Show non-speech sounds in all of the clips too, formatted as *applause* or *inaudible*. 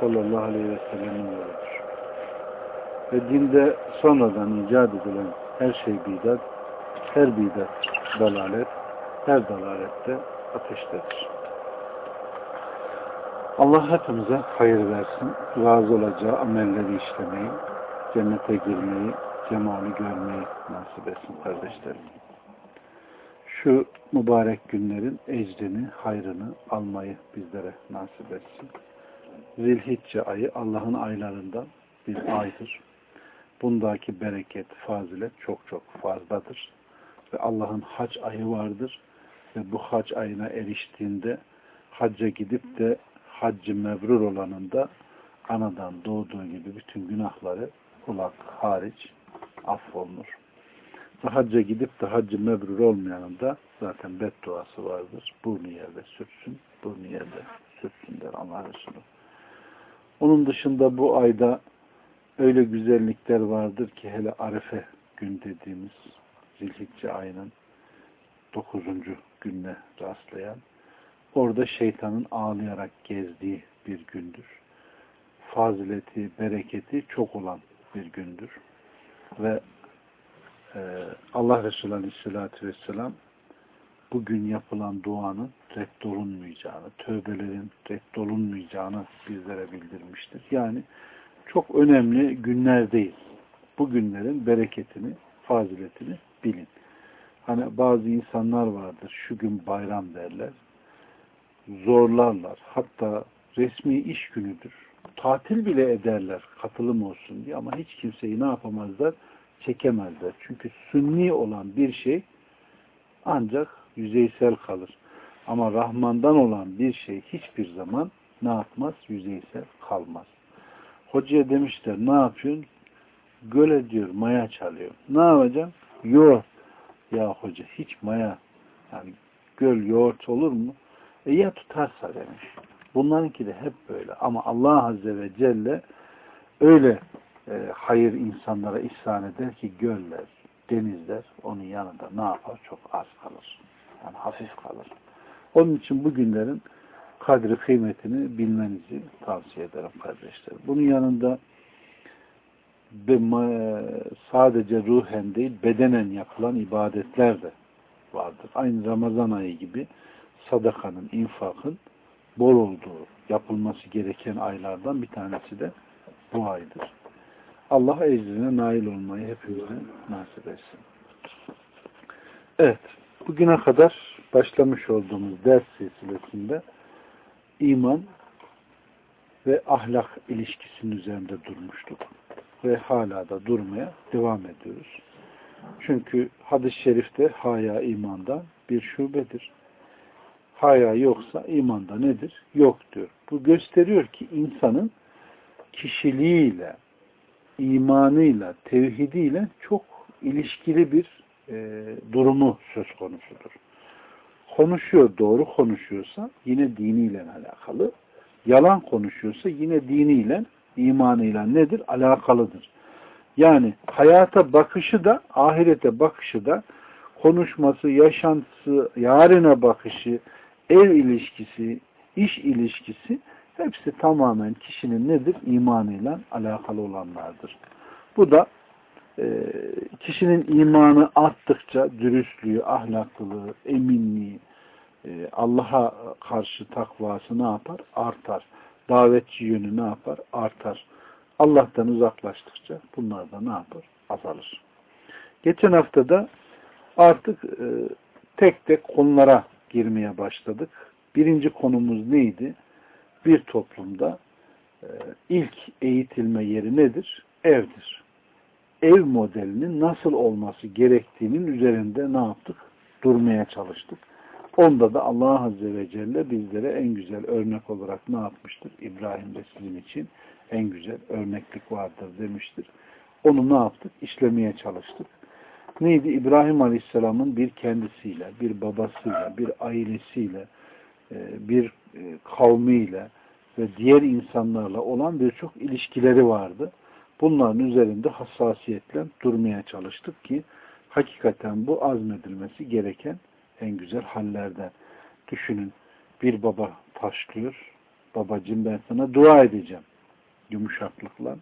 sallallahu aleyhi ve sellem'in yoludur. Ve dinde sonradan icat edilen her şey bidat, her bidat dalalet, her dalalette ateştedir. Allah hepimize hayır versin, razı olacağı amelleri işlemeyi, cennete girmeyi, cemali görmeyi nasip etsin kardeşlerim. Şu mübarek günlerin ecrini, hayrını almayı bizlere nasip etsin. Zilhicce ayı Allah'ın aylarından bir aydır. Bundaki bereket, fazilet çok çok fazladır. Ve Allah'ın hac ayı vardır. Ve bu hac ayına eriştiğinde hacca gidip de haccı mebrur olanında anadan doğduğu gibi bütün günahları kulak hariç affolunur. Ve hacca gidip de haccı mebrur olmayanın da zaten bedduası vardır. Burnu yerde sürtsün, burnu yerde sürtsün der Allah Resulü. Onun dışında bu ayda öyle güzellikler vardır ki hele Arefe gün dediğimiz Zilhicce ayının 9. gününe rastlayan orada şeytanın ağlayarak gezdiği bir gündür. Fazileti, bereketi çok olan bir gündür. Ve e, Allah Resulü Aleyhisselatü Vesselam bugün yapılan duanın reddolunmayacağını, tövbelerin reddolunmayacağını bizlere bildirmiştir. Yani çok önemli günler değil. Bu günlerin bereketini, faziletini bilin. Hani bazı insanlar vardır, şu gün bayram derler, zorlarlar. Hatta resmi iş günüdür. Tatil bile ederler, katılım olsun diye ama hiç kimseyi ne yapamazlar? Çekemezler. Çünkü sünni olan bir şey ancak yüzeysel kalır. Ama Rahman'dan olan bir şey hiçbir zaman ne yapmaz? Yüzeysel kalmaz. Hocaya demişler ne yapıyorsun? Göle diyor maya çalıyor. Ne yapacağım? Yoğurt. Ya hoca hiç maya yani göl yoğurt olur mu? E ya tutarsa demiş. Bunlarınki de hep böyle. Ama Allah Azze ve Celle öyle e, hayır insanlara ihsan eder ki göller, denizler onun yanında ne yapar? Çok az kalır. Yani hafif kalır. Onun için bu günlerin kadri kıymetini bilmenizi tavsiye ederim kardeşler. Bunun yanında sadece ruhen değil bedenen yapılan ibadetler de vardır. Aynı Ramazan ayı gibi sadakanın, infakın bol olduğu, yapılması gereken aylardan bir tanesi de bu aydır. Allah ecrine nail olmayı hepimize nasip etsin. Evet, bugüne kadar başlamış olduğumuz ders silsilesinde iman ve ahlak ilişkisinin üzerinde durmuştuk. Ve hala da durmaya devam ediyoruz. Çünkü hadis-i şerifte haya imanda bir şubedir. Haya yoksa imanda nedir? Yok diyor. Bu gösteriyor ki insanın kişiliğiyle, imanıyla, tevhidiyle çok ilişkili bir e, durumu söz konusudur. Konuşuyor, doğru konuşuyorsa yine diniyle alakalı. Yalan konuşuyorsa yine diniyle, imanıyla nedir? Alakalıdır. Yani hayata bakışı da, ahirete bakışı da, konuşması, yaşantısı, yarına bakışı, ev ilişkisi, iş ilişkisi hepsi tamamen kişinin nedir? İmanıyla alakalı olanlardır. Bu da kişinin imanı arttıkça dürüstlüğü, ahlaklılığı, eminliği, e, Allah'a karşı takvası ne yapar? Artar. Davetçi yönü ne yapar? Artar. Allah'tan uzaklaştıkça bunlar da ne yapar? Azalır. Geçen hafta da artık e, tek tek konulara girmeye başladık. Birinci konumuz neydi? Bir toplumda e, ilk eğitilme yeri nedir? Evdir. Ev modelinin nasıl olması gerektiğinin üzerinde ne yaptık? Durmaya çalıştık. Onda da Allah Azze ve Celle bizlere en güzel örnek olarak ne yapmıştır? İbrahim de sizin için en güzel örneklik vardır demiştir. Onu ne yaptık? İşlemeye çalıştık. Neydi? İbrahim Aleyhisselam'ın bir kendisiyle, bir babasıyla, bir ailesiyle, e, bir e, kavmiyle ve diğer insanlarla olan birçok ilişkileri vardı. Bunların üzerinde hassasiyetle durmaya çalıştık ki hakikaten bu azmedilmesi gereken en güzel hallerden. Düşünün bir baba taşlıyor. Babacım ben sana dua edeceğim. Yumuşaklıkla.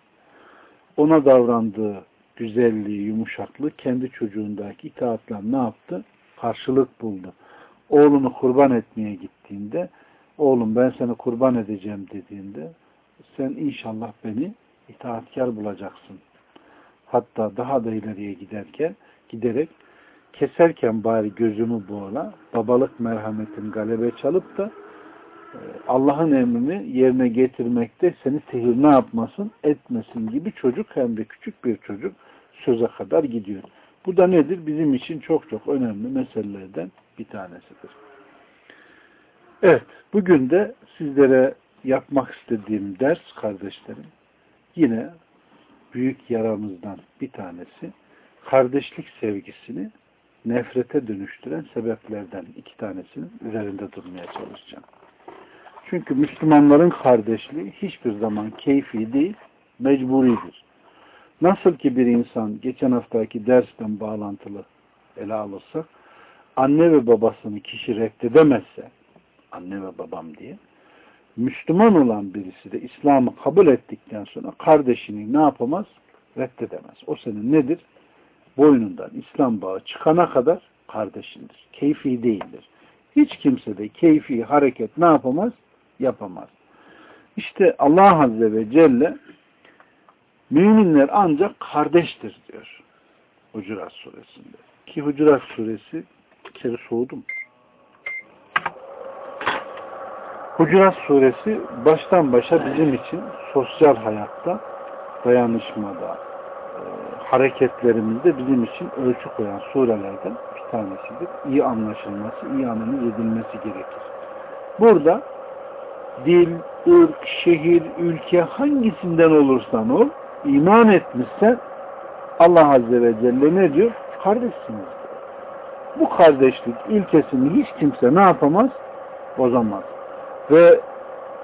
Ona davrandığı güzelliği, yumuşaklığı kendi çocuğundaki itaatla ne yaptı? Karşılık buldu. Oğlunu kurban etmeye gittiğinde oğlum ben seni kurban edeceğim dediğinde sen inşallah beni itaatkar bulacaksın. Hatta daha da ileriye giderken giderek keserken bari gözümü boğla babalık merhametin galebe çalıp da e, Allah'ın emrini yerine getirmekte seni sihir ne yapmasın etmesin gibi çocuk hem de küçük bir çocuk söze kadar gidiyor. Bu da nedir? Bizim için çok çok önemli meselelerden bir tanesidir. Evet, bugün de sizlere yapmak istediğim ders kardeşlerim yine büyük yaramızdan bir tanesi kardeşlik sevgisini nefrete dönüştüren sebeplerden iki tanesinin üzerinde durmaya çalışacağım. Çünkü Müslümanların kardeşliği hiçbir zaman keyfi değil, mecburidir. Nasıl ki bir insan geçen haftaki dersten bağlantılı ele alırsak, anne ve babasını kişi reddedemezse, anne ve babam diye, Müslüman olan birisi de İslam'ı kabul ettikten sonra kardeşini ne yapamaz? Reddedemez. O senin nedir? Boynundan İslam bağı çıkana kadar kardeşindir. Keyfi değildir. Hiç kimse de keyfi hareket ne yapamaz? Yapamaz. İşte Allah Azze ve Celle müminler ancak kardeştir diyor. Hucurat suresinde. Ki Hucurat suresi bir kere soğudum. Hucurat suresi baştan başa bizim için sosyal hayatta, dayanışmada, e, hareketlerimizde bizim için ölçü koyan surelerden bir tanesidir. İyi anlaşılması, iyi analiz edilmesi gerekir. Burada dil, ırk, şehir, ülke hangisinden olursan ol, iman etmişsen Allah Azze ve Celle ne diyor? Kardeşsiniz. Bu kardeşlik ilkesini hiç kimse ne yapamaz? Bozamaz. Ve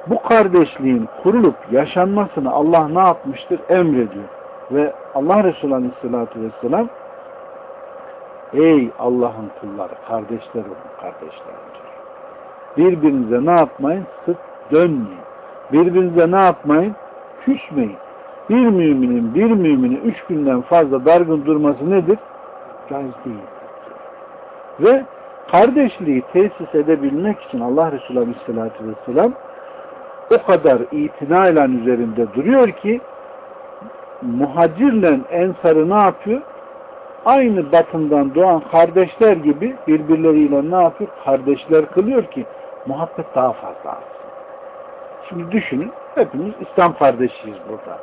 bu kardeşliğin kurulup yaşanmasını Allah ne yapmıştır? Emrediyor. Ve Allah Resulü Aleyhisselatü Vesselam Ey Allah'ın kulları, kardeşler olun, kardeşler diyor. Birbirinize ne yapmayın? Sık dönmeyin. Birbirinize ne yapmayın? Küsmeyin. Bir müminin bir mümini üç günden fazla dargın durması nedir? Caiz değil. Ve kardeşliği tesis edebilmek için Allah Resulü Aleyhisselatü Vesselam o kadar itinayla üzerinde duruyor ki muhacirle ensarı ne yapıyor? Aynı batından doğan kardeşler gibi birbirleriyle ne yapıyor? Kardeşler kılıyor ki muhabbet daha fazla artsın. Şimdi düşünün, hepimiz İslam kardeşiyiz burada.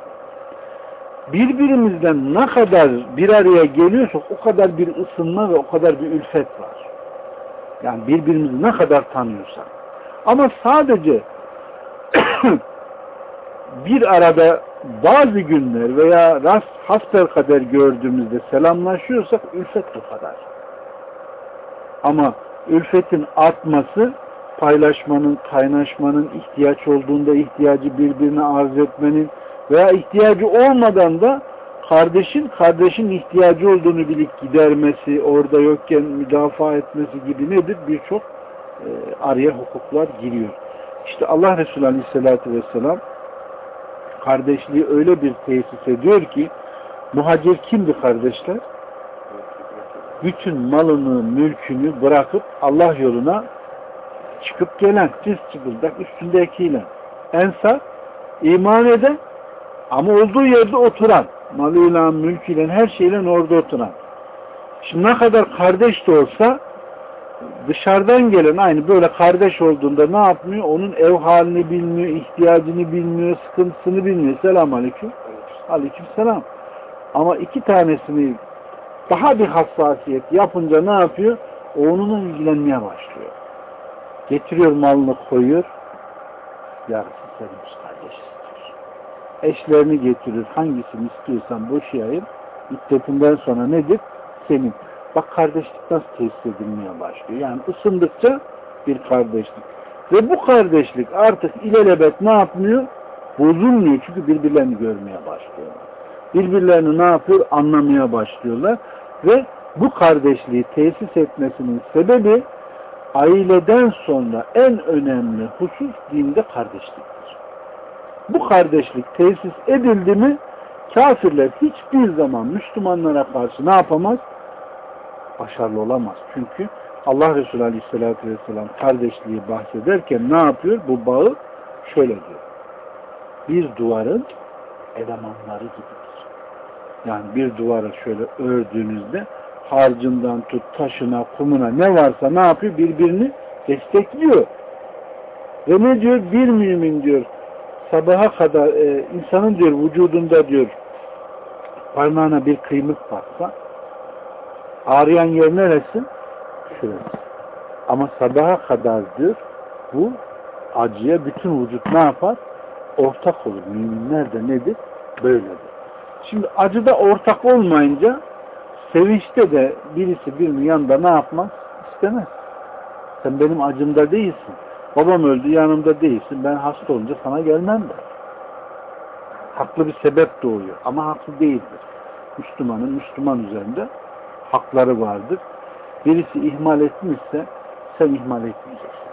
Birbirimizden ne kadar bir araya geliyorsak o kadar bir ısınma ve o kadar bir ülfet var. Yani birbirimizi ne kadar tanıyorsak. Ama sadece *clears throat* bir arada bazı günler veya rast hasper kader gördüğümüzde selamlaşıyorsak ülfet bu kadar. Ama ülfetin artması paylaşmanın, kaynaşmanın, ihtiyaç olduğunda ihtiyacı birbirine arz etmenin veya ihtiyacı olmadan da kardeşin kardeşin ihtiyacı olduğunu bilip gidermesi, orada yokken müdafaa etmesi gibi nedir? Birçok e, araya hukuklar giriyor. İşte Allah Resulü Aleyhisselatü Vesselam kardeşliği öyle bir tesis ediyor ki muhacir kimdi kardeşler? Bütün malını, mülkünü bırakıp Allah yoluna çıkıp gelen, cız çıkıldak üstündekiyle. Ensar, iman eden ama olduğu yerde oturan, malıyla, mülküyle, her şeyle orada oturan. Şimdi ne kadar kardeş de olsa dışarıdan gelen aynı böyle kardeş olduğunda ne yapmıyor? Onun ev halini bilmiyor, ihtiyacını bilmiyor, sıkıntısını bilmiyor. Selam aleyküm. Aleyküm selam. Ama iki tanesini daha bir hassasiyet yapınca ne yapıyor? O onunla ilgilenmeye başlıyor. Getiriyor malını koyuyor. Yarısı istiyor. Eşlerini getirir. Hangisini istiyorsan boşayayım. İddetinden sonra nedir? Senin. Bak kardeşlik nasıl tesis edilmeye başlıyor. Yani ısındıkça bir kardeşlik. Ve bu kardeşlik artık ilelebet ne yapmıyor? Bozulmuyor çünkü birbirlerini görmeye başlıyorlar. Birbirlerini ne yapıyor? Anlamaya başlıyorlar. Ve bu kardeşliği tesis etmesinin sebebi aileden sonra en önemli husus dinde kardeşliktir. Bu kardeşlik tesis edildi mi kafirler hiçbir zaman Müslümanlara karşı ne yapamaz? Başarılı olamaz. Çünkü Allah Resulü Aleyhisselatü Vesselam kardeşliği bahsederken ne yapıyor? Bu bağı şöyle diyor. Bir duvarın elemanları gibidir. Yani bir duvarı şöyle ördüğünüzde harcından tut, taşına, kumuna ne varsa ne yapıyor? Birbirini destekliyor. Ve ne diyor? Bir mümin diyor sabaha kadar e, insanın diyor vücudunda diyor parmağına bir kıymık baksa ağrıyan yer neresi? Şurası. Ama sabaha kadar diyor bu acıya bütün vücut ne yapar? Ortak olur. Müminler de nedir? Böyledir. Şimdi acıda ortak olmayınca sevinçte de birisi birinin yanında ne yapmaz? İstemez. Sen benim acımda değilsin. Babam öldü yanımda değilsin. Ben hasta olunca sana gelmem de. Haklı bir sebep doğuyor. Ama haklı değildir. Müslümanın Müslüman üzerinde hakları vardır. Birisi ihmal etmişse sen ihmal etmeyeceksin.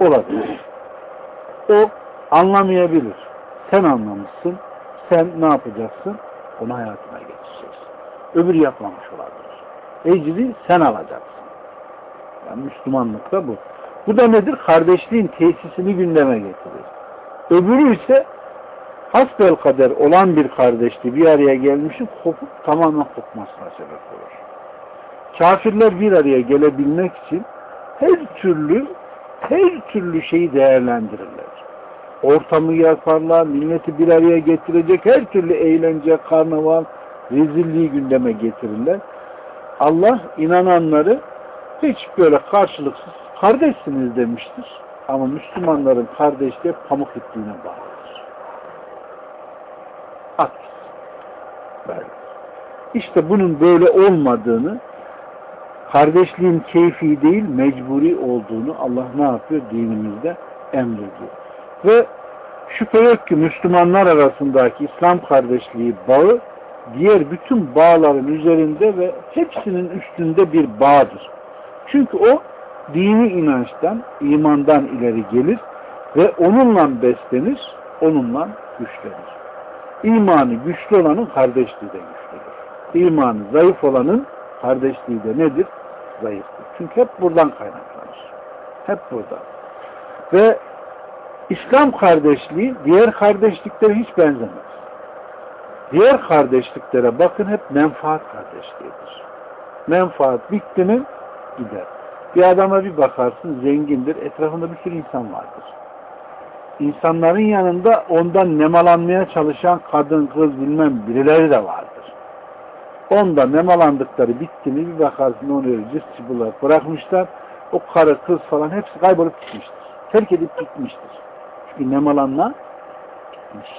Olabilir. O anlamayabilir. Sen anlamışsın. Sen ne yapacaksın? Onu hayatına geçeceksin. Öbür yapmamış olabilir. Ecri sen alacaksın. Yani Müslümanlıkta bu. Bu da nedir? Kardeşliğin tesisini gündeme getirir. Öbürü ise hasbel kader olan bir kardeşliği bir araya gelmişin kopup tamamen kopmasına sebep olur. Kafirler bir araya gelebilmek için her türlü her türlü şeyi değerlendirirler. Ortamı yaparlar, milleti bir araya getirecek her türlü eğlence, karnaval, rezilliği gündeme getirirler. Allah inananları hiç böyle karşılıksız kardeşsiniz demiştir. Ama Müslümanların kardeşliği pamuk ipliğine bağlıdır. At. Böyle. İşte bunun böyle olmadığını kardeşliğin keyfi değil mecburi olduğunu Allah ne yapıyor? Dinimizde emrediyor. Ve şüphe yok ki Müslümanlar arasındaki İslam kardeşliği bağı diğer bütün bağların üzerinde ve hepsinin üstünde bir bağdır. Çünkü o dini inançtan, imandan ileri gelir ve onunla beslenir, onunla güçlenir. İmanı güçlü olanın kardeşliği de güçlüdür. İmanı zayıf olanın kardeşliği de nedir? Zayıftır. Çünkü hep buradan kaynaklanır. Hep burada. Ve İslam kardeşliği diğer kardeşliklere hiç benzemez. Diğer kardeşliklere bakın hep menfaat kardeşliğidir. Menfaat bitti mi gider. Bir adama bir bakarsın zengindir, etrafında bir sürü insan vardır. İnsanların yanında ondan nemalanmaya çalışan kadın, kız bilmem birileri de vardır. Onda nemalandıkları bitti mi bir bakarsın onu öyle cız bırakmışlar. O karı, kız falan hepsi kaybolup gitmiştir. Terk edip gitmiştir. Çünkü nemalanma gitmiş.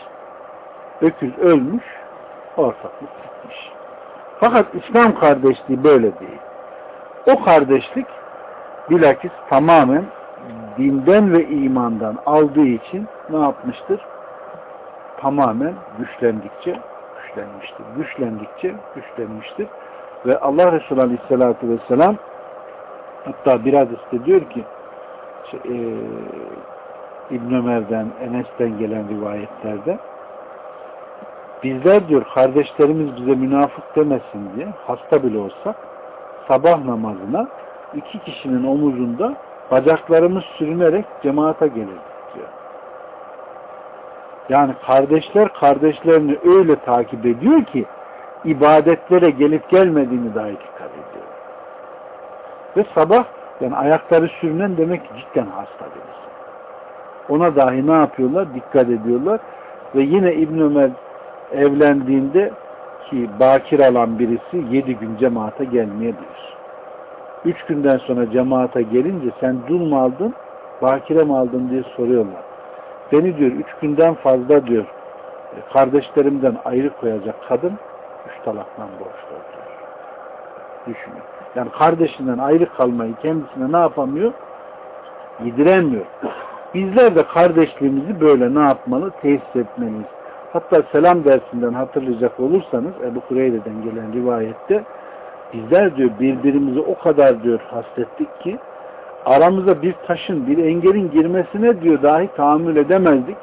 Öküz ölmüş, ortaklık gitmiş. Fakat İslam kardeşliği böyle değil. O kardeşlik bilakis tamamen dinden ve imandan aldığı için ne yapmıştır? Tamamen güçlendikçe güçlenmiştir. Güçlendikçe güçlenmiştir. Ve Allah Resulü Aleyhisselatü Vesselam hatta bir hadiste diyor ki şey, e, İbn Ömer'den, Enes'ten gelen rivayetlerde bizler diyor kardeşlerimiz bize münafık demesin diye hasta bile olsak sabah namazına iki kişinin omuzunda bacaklarımız sürünerek cemaate gelirdik diyor. Yani kardeşler kardeşlerini öyle takip ediyor ki ibadetlere gelip gelmediğini dahi dikkat ediyor. Ve sabah yani ayakları sürünen demek ki cidden hasta birisi. Ona dahi ne yapıyorlar? Dikkat ediyorlar. Ve yine İbn Ömer evlendiğinde ki bakir alan birisi yedi gün cemaate gelmeyebilir. Üç günden sonra cemaate gelince sen dul mu aldın, bakire mi aldın diye soruyorlar. Beni diyor üç günden fazla diyor kardeşlerimden ayrı koyacak kadın üç talaktan borçlu diyor. Düşünün. Yani kardeşinden ayrı kalmayı kendisine ne yapamıyor? Yediremiyor. Bizler de kardeşliğimizi böyle ne yapmalı? Tesis etmeliyiz. Hatta selam dersinden hatırlayacak olursanız Ebu Kureyre'den gelen rivayette bizler diyor birbirimizi o kadar diyor hasrettik ki aramıza bir taşın, bir engelin girmesine diyor dahi tahammül edemezdik.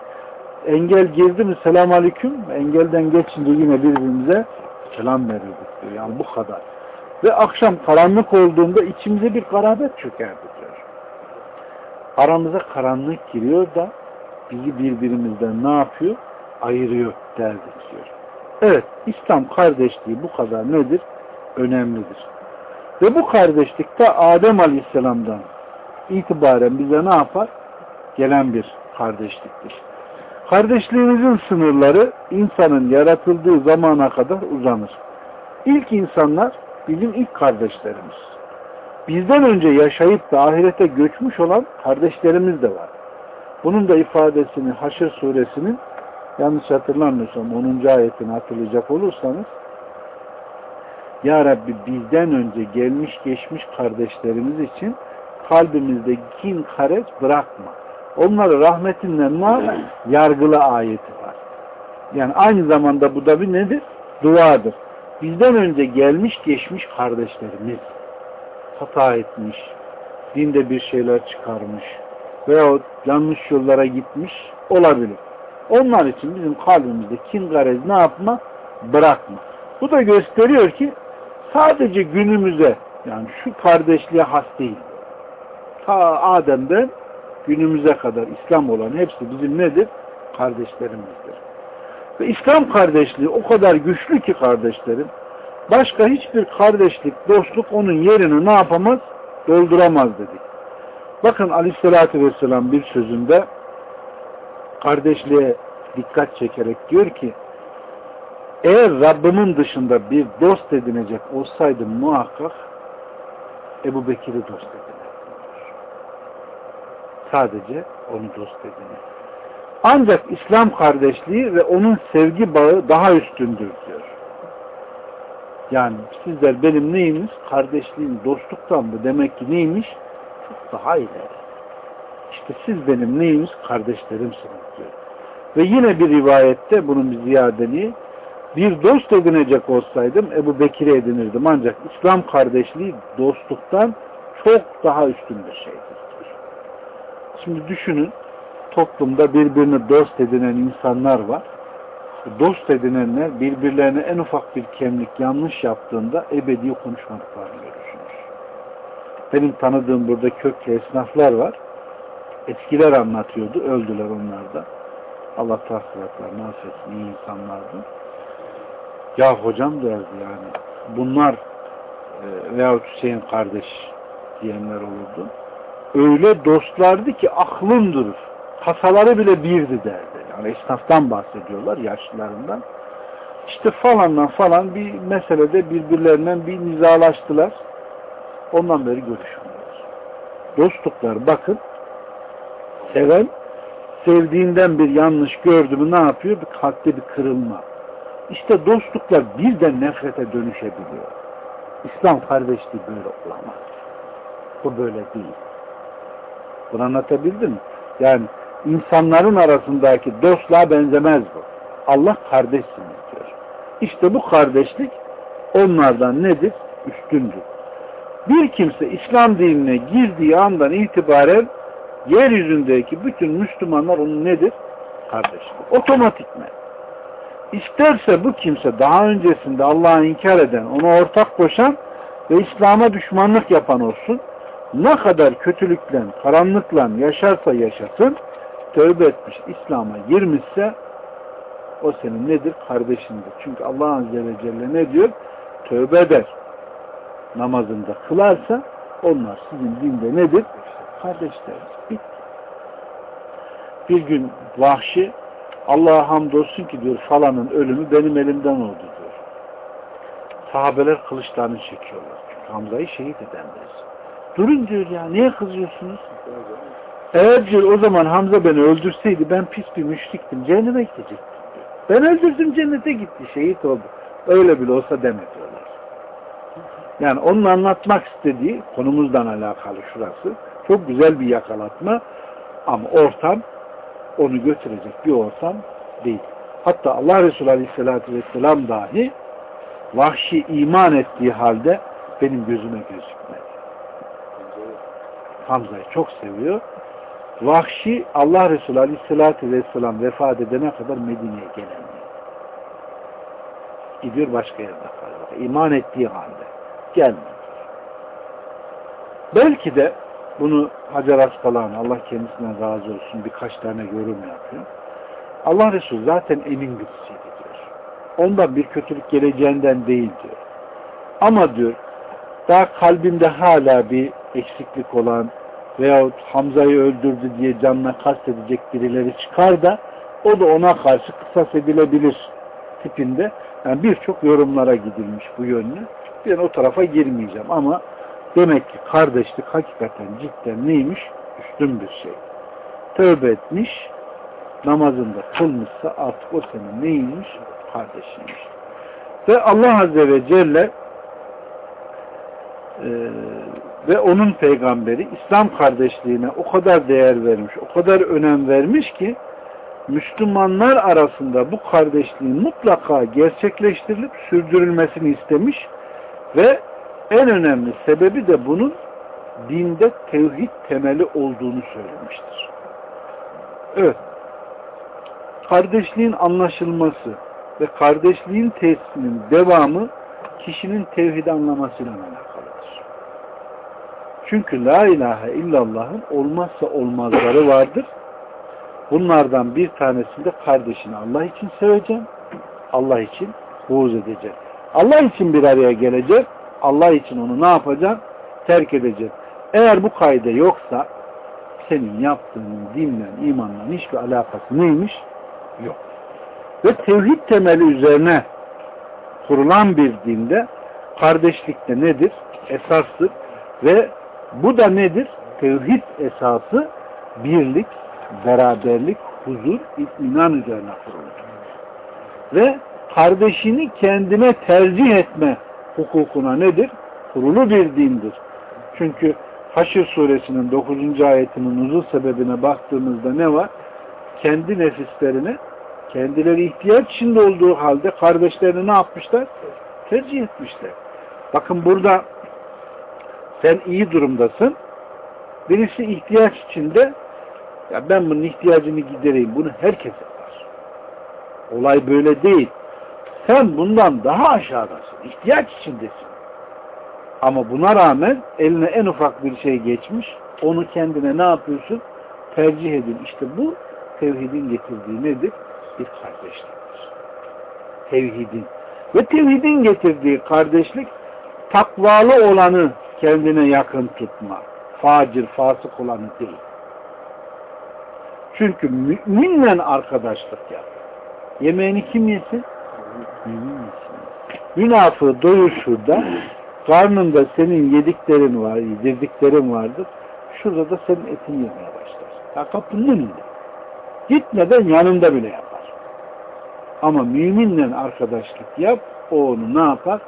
Engel girdi mi selam aleyküm, engelden geçince yine birbirimize selam verirdik diyor. Yani bu kadar. Ve akşam karanlık olduğunda içimize bir garabet çökerdi diyor. Aramıza karanlık giriyor da bizi birbirimizden ne yapıyor? Ayırıyor derdik diyor. Evet, İslam kardeşliği bu kadar nedir? Önemlidir. Ve bu kardeşlikte Adem Aleyhisselam'dan itibaren bize ne yapar? Gelen bir kardeşliktir. Kardeşliğimizin sınırları insanın yaratıldığı zamana kadar uzanır. İlk insanlar bizim ilk kardeşlerimiz. Bizden önce yaşayıp da ahirete göçmüş olan kardeşlerimiz de var. Bunun da ifadesini Haşr suresinin yanlış hatırlamıyorsam 10. ayetini hatırlayacak olursanız Ya Rabbi bizden önce gelmiş geçmiş kardeşlerimiz için kalbimizde kin karet bırakma. Onları rahmetinden ne Yargıla ayeti var. Yani aynı zamanda bu da bir nedir? Duadır. Bizden önce gelmiş geçmiş kardeşlerimiz hata etmiş, dinde bir şeyler çıkarmış veyahut yanlış yollara gitmiş olabilir. Onlar için bizim kalbimizde kin garez ne yapma? Bırakma. Bu da gösteriyor ki sadece günümüze yani şu kardeşliğe has değil. Ta Adem'den günümüze kadar İslam olan hepsi bizim nedir? Kardeşlerimizdir. Ve İslam kardeşliği o kadar güçlü ki kardeşlerim, başka hiçbir kardeşlik, dostluk onun yerini ne yapamaz? Dolduramaz dedik. Bakın aleyhissalatü vesselam bir sözünde kardeşliğe dikkat çekerek diyor ki eğer Rabbimin dışında bir dost edinecek olsaydım muhakkak Ebu Bekir'i dost edinirdim. Sadece onu dost edinir. Ancak İslam kardeşliği ve onun sevgi bağı daha üstündür diyor. Yani sizler benim neyimiz? Kardeşliğin dostluktan mı? Demek ki neymiş? Çok daha ileri. İşte siz benim neyimiz? Kardeşlerimsiniz. Ve yine bir rivayette bunun bir ziyadeliği bir dost edinecek olsaydım Ebu Bekir'i edinirdim. Ancak İslam kardeşliği dostluktan çok daha üstün bir şeydir. Şimdi düşünün toplumda birbirini dost edinen insanlar var. Dost edinenler birbirlerine en ufak bir kemlik yanlış yaptığında ebedi konuşmadıklarını görürsünüz. Benim tanıdığım burada köklü esnaflar var. Eskiler anlatıyordu. Öldüler onlar da. Allah tahsilatlarını affetsin. iyi insanlardı. Ya hocam derdi yani. Bunlar e, veyahut Hüseyin kardeş diyenler olurdu. Öyle dostlardı ki aklın durur. Kasaları bile birdi derdi. Yani esnaftan bahsediyorlar, yaşlılarından. İşte falandan falan bir meselede birbirlerinden bir nizalaştılar. Ondan beri görüşmüyorlar. Dostluklar bakın seven sevdiğinden bir yanlış gördü mü ne yapıyor? Bir kalpte bir kırılma. İşte dostluklar birden nefrete dönüşebiliyor. İslam kardeşliği böyle olamaz. Bu böyle değil. Bunu anlatabildim mi? Yani insanların arasındaki dostluğa benzemez bu. Allah kardeşsiniz diyor. İşte bu kardeşlik onlardan nedir? Üstündür. Bir kimse İslam dinine girdiği andan itibaren yeryüzündeki bütün Müslümanlar onun nedir? Kardeşlik. Otomatikmen. İsterse bu kimse daha öncesinde Allah'ı inkar eden, ona ortak koşan ve İslam'a düşmanlık yapan olsun, ne kadar kötülükle, karanlıkla yaşarsa yaşasın, tövbe etmiş, İslam'a girmişse o senin nedir? Kardeşindir. Çünkü Allah Azze ve Celle ne diyor? Tövbe eder. Namazında kılarsa onlar sizin dinde nedir? Kardeşleriniz. Bitti. Bir gün vahşi Allah'a hamdolsun ki diyor falanın ölümü benim elimden oldu diyor. Sahabeler kılıçlarını çekiyorlar. Çünkü Hamza'yı şehit edenler. Durun diyor ya niye kızıyorsunuz? Eğer diyor o zaman Hamza beni öldürseydi ben pis bir müşriktim. Cehenneme gidecektim diyor. Ben öldürdüm cennete gitti. Şehit oldu. Öyle bile olsa demediyorlar. Yani onun anlatmak istediği konumuzdan alakalı şurası. Çok güzel bir yakalatma ama ortam onu götürecek bir ortam değil. Hatta Allah Resulü Aleyhisselatü Vesselam dahi vahşi iman ettiği halde benim gözüme gözükmedi. Hamza'yı çok seviyor. Vahşi Allah Resulü Aleyhisselatü Vesselam vefat edene kadar Medine'ye gelemiyor. Gidiyor başka yerde kalıyor. İman ettiği halde. Gelmiyor. Belki de bunu Hacer Askalani Allah kendisinden razı olsun birkaç tane yorum yapıyor. Allah Resulü zaten emin birisiydi diyor. Ondan bir kötülük geleceğinden değil diyor. Ama diyor daha kalbinde hala bir eksiklik olan veyahut Hamza'yı öldürdü diye canına kastedecek birileri çıkar da o da ona karşı kısas edilebilir tipinde. Yani birçok yorumlara gidilmiş bu yönlü. Ben o tarafa girmeyeceğim ama demek ki kardeşlik hakikaten cidden neymiş? Üstün bir şey. Tövbe etmiş, namazında kılmışsa artık o senin neymiş? Kardeşiymiş. Ve Allah Azze ve Celle e, ve onun peygamberi İslam kardeşliğine o kadar değer vermiş, o kadar önem vermiş ki Müslümanlar arasında bu kardeşliğin mutlaka gerçekleştirilip sürdürülmesini istemiş ve en önemli sebebi de bunun dinde tevhid temeli olduğunu söylemiştir. Evet. Kardeşliğin anlaşılması ve kardeşliğin tesisinin devamı kişinin tevhid anlamasıyla alakalıdır. Çünkü la ilahe illallah'ın olmazsa olmazları vardır. Bunlardan bir tanesinde kardeşini Allah için seveceğim, Allah için buğz edeceğim. Allah için bir araya gelecek, Allah için onu ne yapacak? Terk edecek. Eğer bu kaide yoksa senin yaptığının dinle, imanla hiçbir alakası neymiş? Yok. Ve tevhid temeli üzerine kurulan bir dinde kardeşlikte nedir? Esastır. Ve bu da nedir? Tevhid esası birlik, beraberlik, huzur, itminan üzerine kurulur. Ve kardeşini kendine tercih etme hukukuna nedir? Kurulu bir dindir. Çünkü Haşr suresinin 9. ayetinin uzun sebebine baktığımızda ne var? Kendi nefislerine kendileri ihtiyaç içinde olduğu halde kardeşlerini ne yapmışlar? Tercih etmişler. Bakın burada sen iyi durumdasın. Birisi ihtiyaç içinde ya ben bunun ihtiyacını gidereyim. Bunu herkes yapar. Olay böyle değil. Sen bundan daha aşağıdasın. İhtiyaç içindesin. Ama buna rağmen eline en ufak bir şey geçmiş. Onu kendine ne yapıyorsun? Tercih edin. İşte bu tevhidin getirdiği nedir? Bir kardeşliktir. Tevhidin. Ve tevhidin getirdiği kardeşlik takvalı olanı kendine yakın tutma. Facir, fasık olanı değil. Çünkü müminle arkadaşlık yap. Yemeğini kim yesin? Münafığı doyur şurada. Karnında senin yediklerin var, yedirdiklerin vardır. Şurada da senin etini yemeye başlar. Ya kapının önünde. Gitmeden yanında bile yapar. Ama müminle arkadaşlık yap, o onu ne yapar?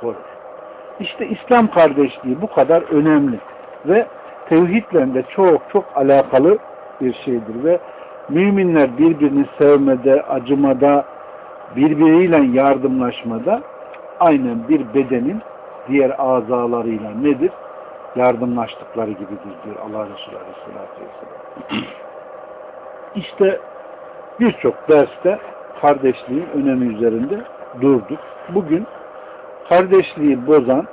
Korur. İşte İslam kardeşliği bu kadar önemli ve tevhidle de çok çok alakalı bir şeydir ve müminler birbirini sevmede, acımada, birbiriyle yardımlaşmada aynen bir bedenin diğer azalarıyla nedir? Yardımlaştıkları gibidir diyor Allah Resulü Aleyhisselatü Vesselam. *clears throat* İşte birçok derste kardeşliğin önemi üzerinde durduk. Bugün kardeşliği bozan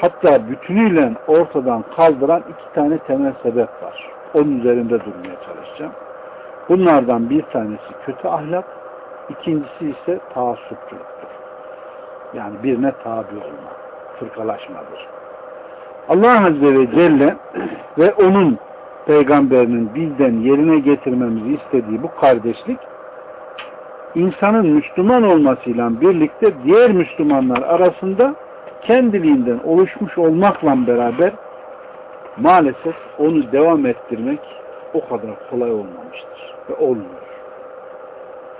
hatta bütünüyle ortadan kaldıran iki tane temel sebep var. Onun üzerinde durmaya çalışacağım. Bunlardan bir tanesi kötü ahlak, ikincisi ise taassupçuluktur. Yani birine tabi olma, fırkalaşmadır. Allah Azze ve Celle *clears throat* ve onun peygamberinin bizden yerine getirmemizi istediği bu kardeşlik insanın Müslüman olmasıyla birlikte diğer Müslümanlar arasında kendiliğinden oluşmuş olmakla beraber maalesef onu devam ettirmek o kadar kolay olmamıştır ve olmuyor.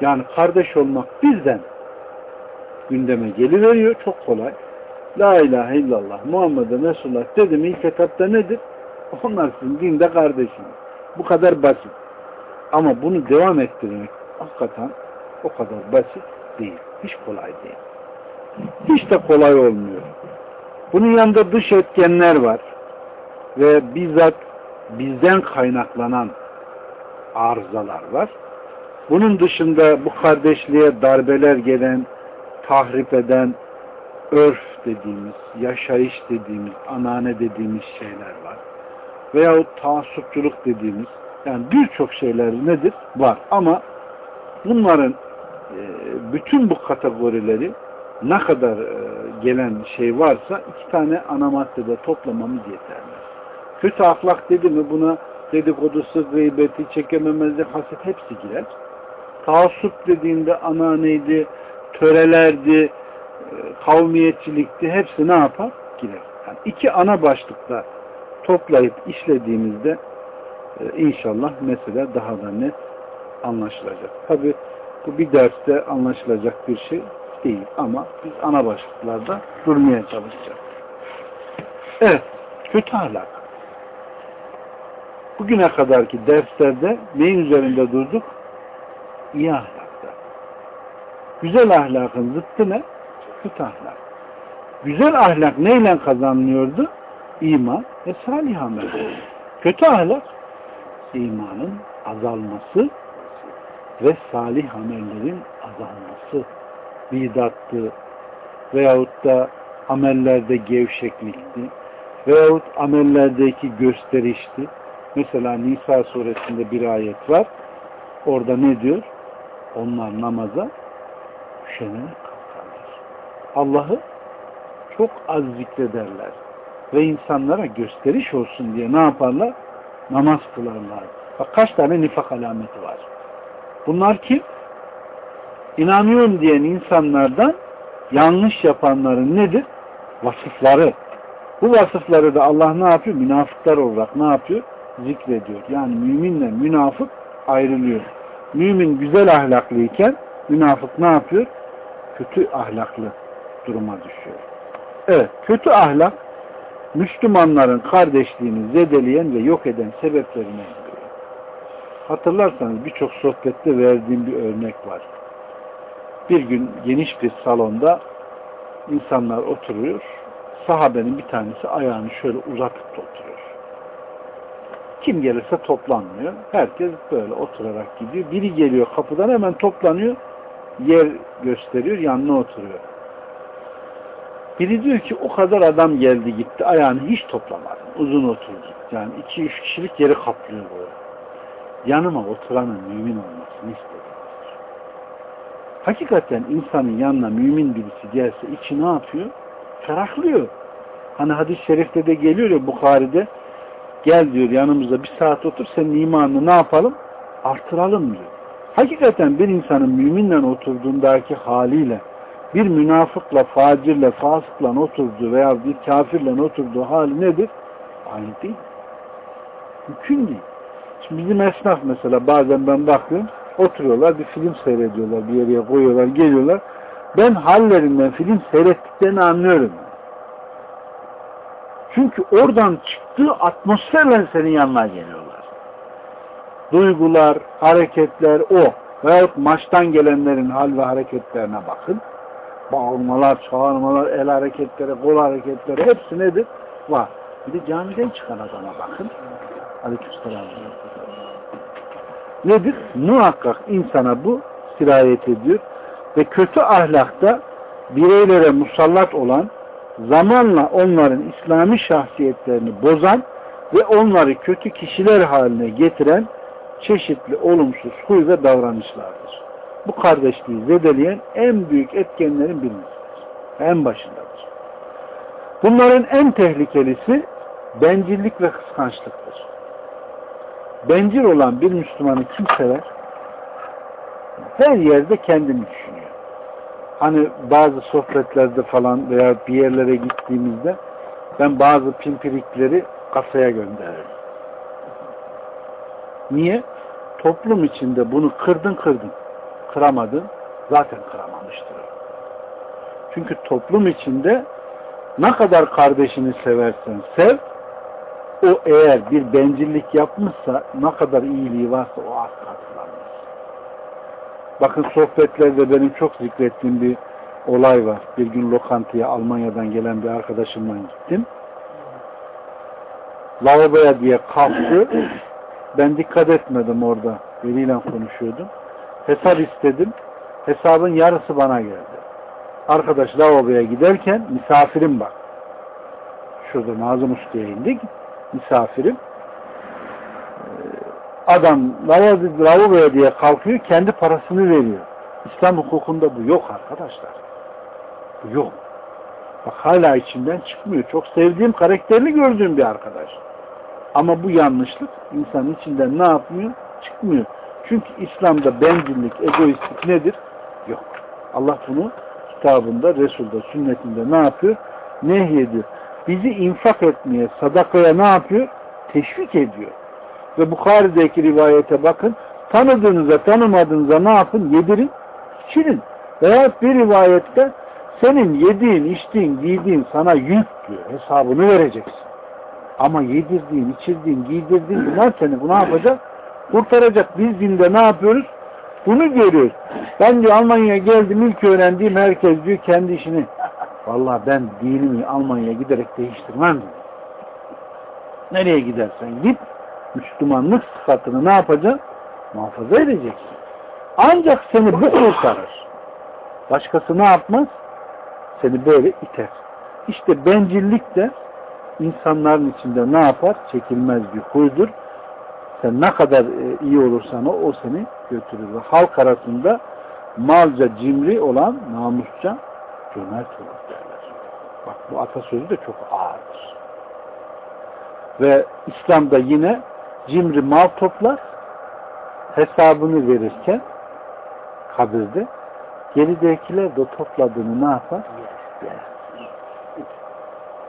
Yani kardeş olmak bizden gündeme geliveriyor çok kolay. La ilahe illallah Muhammed'e Resulullah dedi mi ilk etapta nedir? Onlar sizin dinde kardeşiniz. Bu kadar basit. Ama bunu devam ettirmek hakikaten o kadar basit değil. Hiç kolay değil. Hiç de kolay olmuyor. Bunun yanında dış etkenler var. Ve bizzat bizden kaynaklanan arızalar var. Bunun dışında bu kardeşliğe darbeler gelen, tahrip eden, örf dediğimiz, yaşayış dediğimiz, anane dediğimiz şeyler var. Veyahut taassupçuluk dediğimiz, yani birçok şeyler nedir? Var. Ama bunların e, bütün bu kategorileri ne kadar e, gelen şey varsa iki tane ana maddede toplamamız yeterli. Kötü ahlak dedi mi buna dedikodusu, gıybeti, çekememezlik, haset hepsi girer. Taassup dediğinde ana neydi, törelerdi, e, kavmiyetçilikti, hepsi ne yapar? Girer. Yani iki ana başlıkta toplayıp işlediğimizde e, inşallah mesele daha da net anlaşılacak. Tabi bu bir derste anlaşılacak bir şey değil ama biz ana başlıklarda durmaya çalışacağız. Evet, kötü ahlak. Bugüne kadarki derslerde neyin üzerinde durduk? İyi ahlakta. Güzel ahlakın zıttı ne? Kötü ahlak. Güzel ahlak neyle kazanılıyordu? İman ve salih amel. Kötü ahlak imanın azalması ve salih amellerin azalması bidattı veyahut da amellerde gevşeklikti veyahut amellerdeki gösterişti. Mesela Nisa suresinde bir ayet var. Orada ne diyor? Onlar namaza üşenerek kalkarlar. Allah'ı çok az zikrederler. Ve insanlara gösteriş olsun diye ne yaparlar? Namaz kılarlar. Bak kaç tane nifak alameti var. Bunlar kim? İnanıyorum diyen insanlardan yanlış yapanların nedir? Vasıfları. Bu vasıfları da Allah ne yapıyor? Münafıklar olarak ne yapıyor? Zikrediyor. Yani müminle münafık ayrılıyor. Mümin güzel ahlaklıyken münafık ne yapıyor? Kötü ahlaklı duruma düşüyor. Evet, kötü ahlak Müslümanların kardeşliğini zedeleyen ve yok eden sebeplerine giriyor. Hatırlarsanız birçok sohbette verdiğim bir örnek var. Bir gün geniş bir salonda insanlar oturuyor. Sahabenin bir tanesi ayağını şöyle uzatıp oturuyor. Kim gelirse toplanmıyor. Herkes böyle oturarak gidiyor. Biri geliyor kapıdan hemen toplanıyor. Yer gösteriyor, yanına oturuyor. Biri diyor ki o kadar adam geldi gitti ayağını hiç toplamadı. Uzun oturdu. Yani iki üç kişilik yeri kaplıyor böyle. Yanıma oturanın mümin olmasını istedim. Hakikaten insanın yanına mümin birisi gelse içi ne yapıyor? Ferahlıyor. Hani hadis-i şerifte de geliyor ya Bukhari'de gel diyor yanımızda bir saat otur senin imanını ne yapalım? Artıralım diyor. Hakikaten bir insanın müminle oturduğundaki haliyle bir münafıkla, facirle, fasıkla oturduğu veya bir kafirle oturduğu hali nedir? Aynı değil. Mümkün değil. Şimdi bizim esnaf mesela bazen ben bakıyorum oturuyorlar bir film seyrediyorlar bir yere koyuyorlar geliyorlar. Ben hallerinden film seyrettiklerini anlıyorum. Çünkü oradan çıktığı atmosferle senin yanına geliyorlar. Duygular, hareketler o. Veyahut maçtan gelenlerin hal ve hareketlerine bakın bağırmalar, çağırmalar, el hareketleri, kol hareketleri hepsi nedir? Var. Bir de camiden çıkan adama bakın. Aleykümselam. Nedir? Muhakkak insana bu sirayet ediyor. Ve kötü ahlakta bireylere musallat olan zamanla onların İslami şahsiyetlerini bozan ve onları kötü kişiler haline getiren çeşitli olumsuz huy ve davranışlardır bu kardeşliği zedeleyen en büyük etkenlerin birincisidir. En başındadır. Bunların en tehlikelisi bencillik ve kıskançlıktır. Bencil olan bir Müslümanı kim sever? Her yerde kendini düşünüyor. Hani bazı sohbetlerde falan veya bir yerlere gittiğimizde ben bazı pimpirikleri kasaya gönderirim. Niye? Toplum içinde bunu kırdın kırdın. Kıramadın. Zaten kıramamıştır. Çünkü toplum içinde ne kadar kardeşini seversen sev, o eğer bir bencillik yapmışsa, ne kadar iyiliği varsa o asla hatırlanmaz. Bakın sohbetlerde benim çok zikrettiğim bir olay var. Bir gün lokantaya Almanya'dan gelen bir arkadaşımla gittim. Lavaboya diye kalktı. Ben dikkat etmedim orada. Biriyle konuşuyordum. Hesap istedim. Hesabın yarısı bana geldi. Arkadaş lavaboya giderken misafirim bak. Şurada Nazım Usta'ya indik. Misafirim. Adam lavaboya diye kalkıyor. Kendi parasını veriyor. İslam hukukunda bu yok arkadaşlar. Bu yok. Bak hala içinden çıkmıyor. Çok sevdiğim, karakterli gördüğüm bir arkadaş. Ama bu yanlışlık insanın içinden ne yapmıyor? Çıkmıyor. Çünkü İslam'da bencillik, egoistlik nedir? Yok. Allah bunu kitabında, Resul'da, sünnetinde ne yapıyor? Nehyediyor. Bizi infak etmeye, sadakaya ne yapıyor? Teşvik ediyor. Ve Bukhari'deki rivayete bakın. Tanıdığınıza, tanımadığınıza ne yapın? Yedirin, içirin. Veya bir rivayette senin yediğin, içtiğin, giydiğin sana yük diyor. Hesabını vereceksin. Ama yedirdiğin, içirdiğin, giydirdiğin bunlar seni bu ne yapacak? Kurtaracak. Biz dinde ne yapıyoruz? Bunu görüyoruz. Ben diyor Almanya'ya geldim ilk öğrendiğim herkes diyor kendi işini. Vallahi ben dinimi Almanya'ya giderek değiştirmem. Nereye gidersen git Müslümanlık sıfatını ne yapacaksın? Muhafaza edeceksin. Ancak seni bu kurtarır. Başkası ne yapmaz? Seni böyle iter. İşte bencillik de insanların içinde ne yapar? Çekilmez bir huydur. Sen ne kadar e, iyi olursan o, o seni götürür. Ve halk arasında malca cimri olan namusça cömert olur derler. Bak bu atasözü de çok ağırdır. Ve İslam'da yine cimri mal toplar hesabını verirken kabirde geridekiler de topladığını ne yapar? Yer.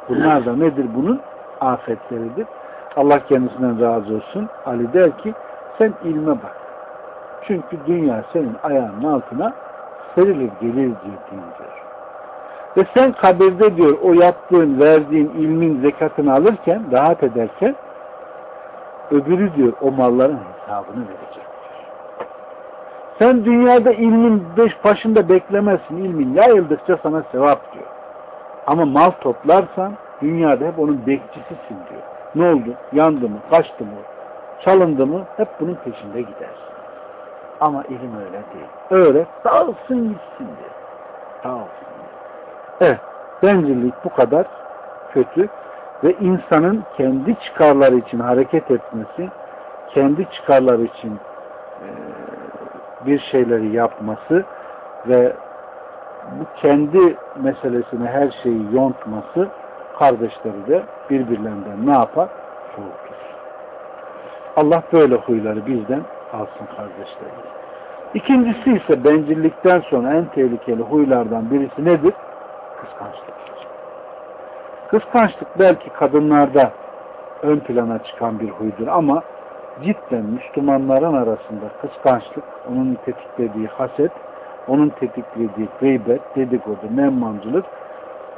Bunlar da nedir bunun? Afetleridir. Allah kendisinden razı olsun. Ali der ki sen ilme bak. Çünkü dünya senin ayağının altına serilir gelir diyor diyor. Ve sen kabirde diyor o yaptığın, verdiğin ilmin zekatını alırken, rahat ederken öbürü diyor o malların hesabını verecek. Sen dünyada ilmin beş başında beklemezsin. İlmin yayıldıkça sana sevap diyor. Ama mal toplarsan dünyada hep onun bekçisisin diyor. Ne oldu? Yandı mı? Kaçtı mı? Çalındı mı? Hep bunun peşinde gidersin. Ama ilim öyle değil. Öyle dağılsın gitsin diyor. Dağılsın. Evet. Bencillik bu kadar kötü ve insanın kendi çıkarları için hareket etmesi, kendi çıkarları için e, bir şeyleri yapması ve bu kendi meselesini her şeyi yontması kardeşleri de birbirlerinden ne yapar? Soğutur. Allah böyle huyları bizden alsın kardeşlerim. İkincisi ise bencillikten sonra en tehlikeli huylardan birisi nedir? Kıskançlık. Kıskançlık belki kadınlarda ön plana çıkan bir huydur ama cidden Müslümanların arasında kıskançlık, onun tetiklediği haset, onun tetiklediği gıybet, dedikodu, nemmancılık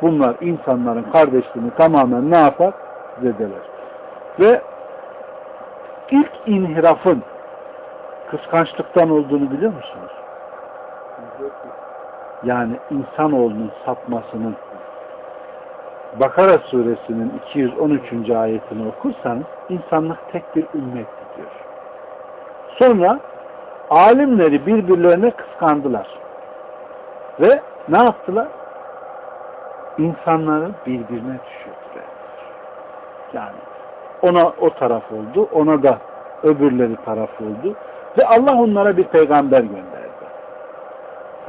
bunlar insanların kardeşliğini tamamen ne yapar? Zedeler. Ve ilk inhirafın kıskançlıktan olduğunu biliyor musunuz? Yani insanoğlunun sapmasının Bakara suresinin 213. ayetini okursanız insanlık tek bir ümmet diyor. Sonra alimleri birbirlerine kıskandılar. Ve ne yaptılar? İnsanları birbirine düşürdüler. Yani ona o taraf oldu, ona da öbürleri taraf oldu. Ve Allah onlara bir peygamber gönderdi.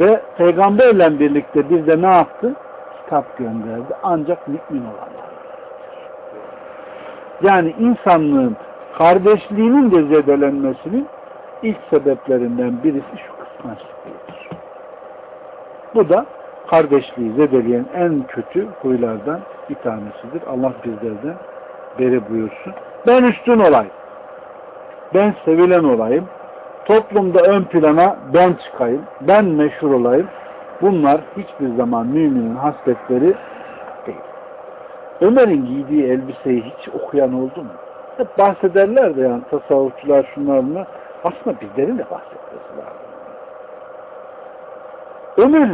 Ve peygamberle birlikte bir de ne yaptı? Kitap gönderdi. Ancak mümin olanlar. Yani insanlığın kardeşliğinin de zedelenmesinin ilk sebeplerinden birisi şu kıskançlıktır. Bu da kardeşliği zedeleyen en kötü huylardan bir tanesidir. Allah bizlerden beri buyursun. Ben üstün olayım. Ben sevilen olayım. Toplumda ön plana ben çıkayım. Ben meşhur olayım. Bunlar hiçbir zaman müminin hasletleri değil. Ömer'in giydiği elbiseyi hiç okuyan oldu mu? Hep bahsederler de yani tasavvufçular şunlar bunlar. Aslında bizlerin de bahsetmesi lazım. Ömer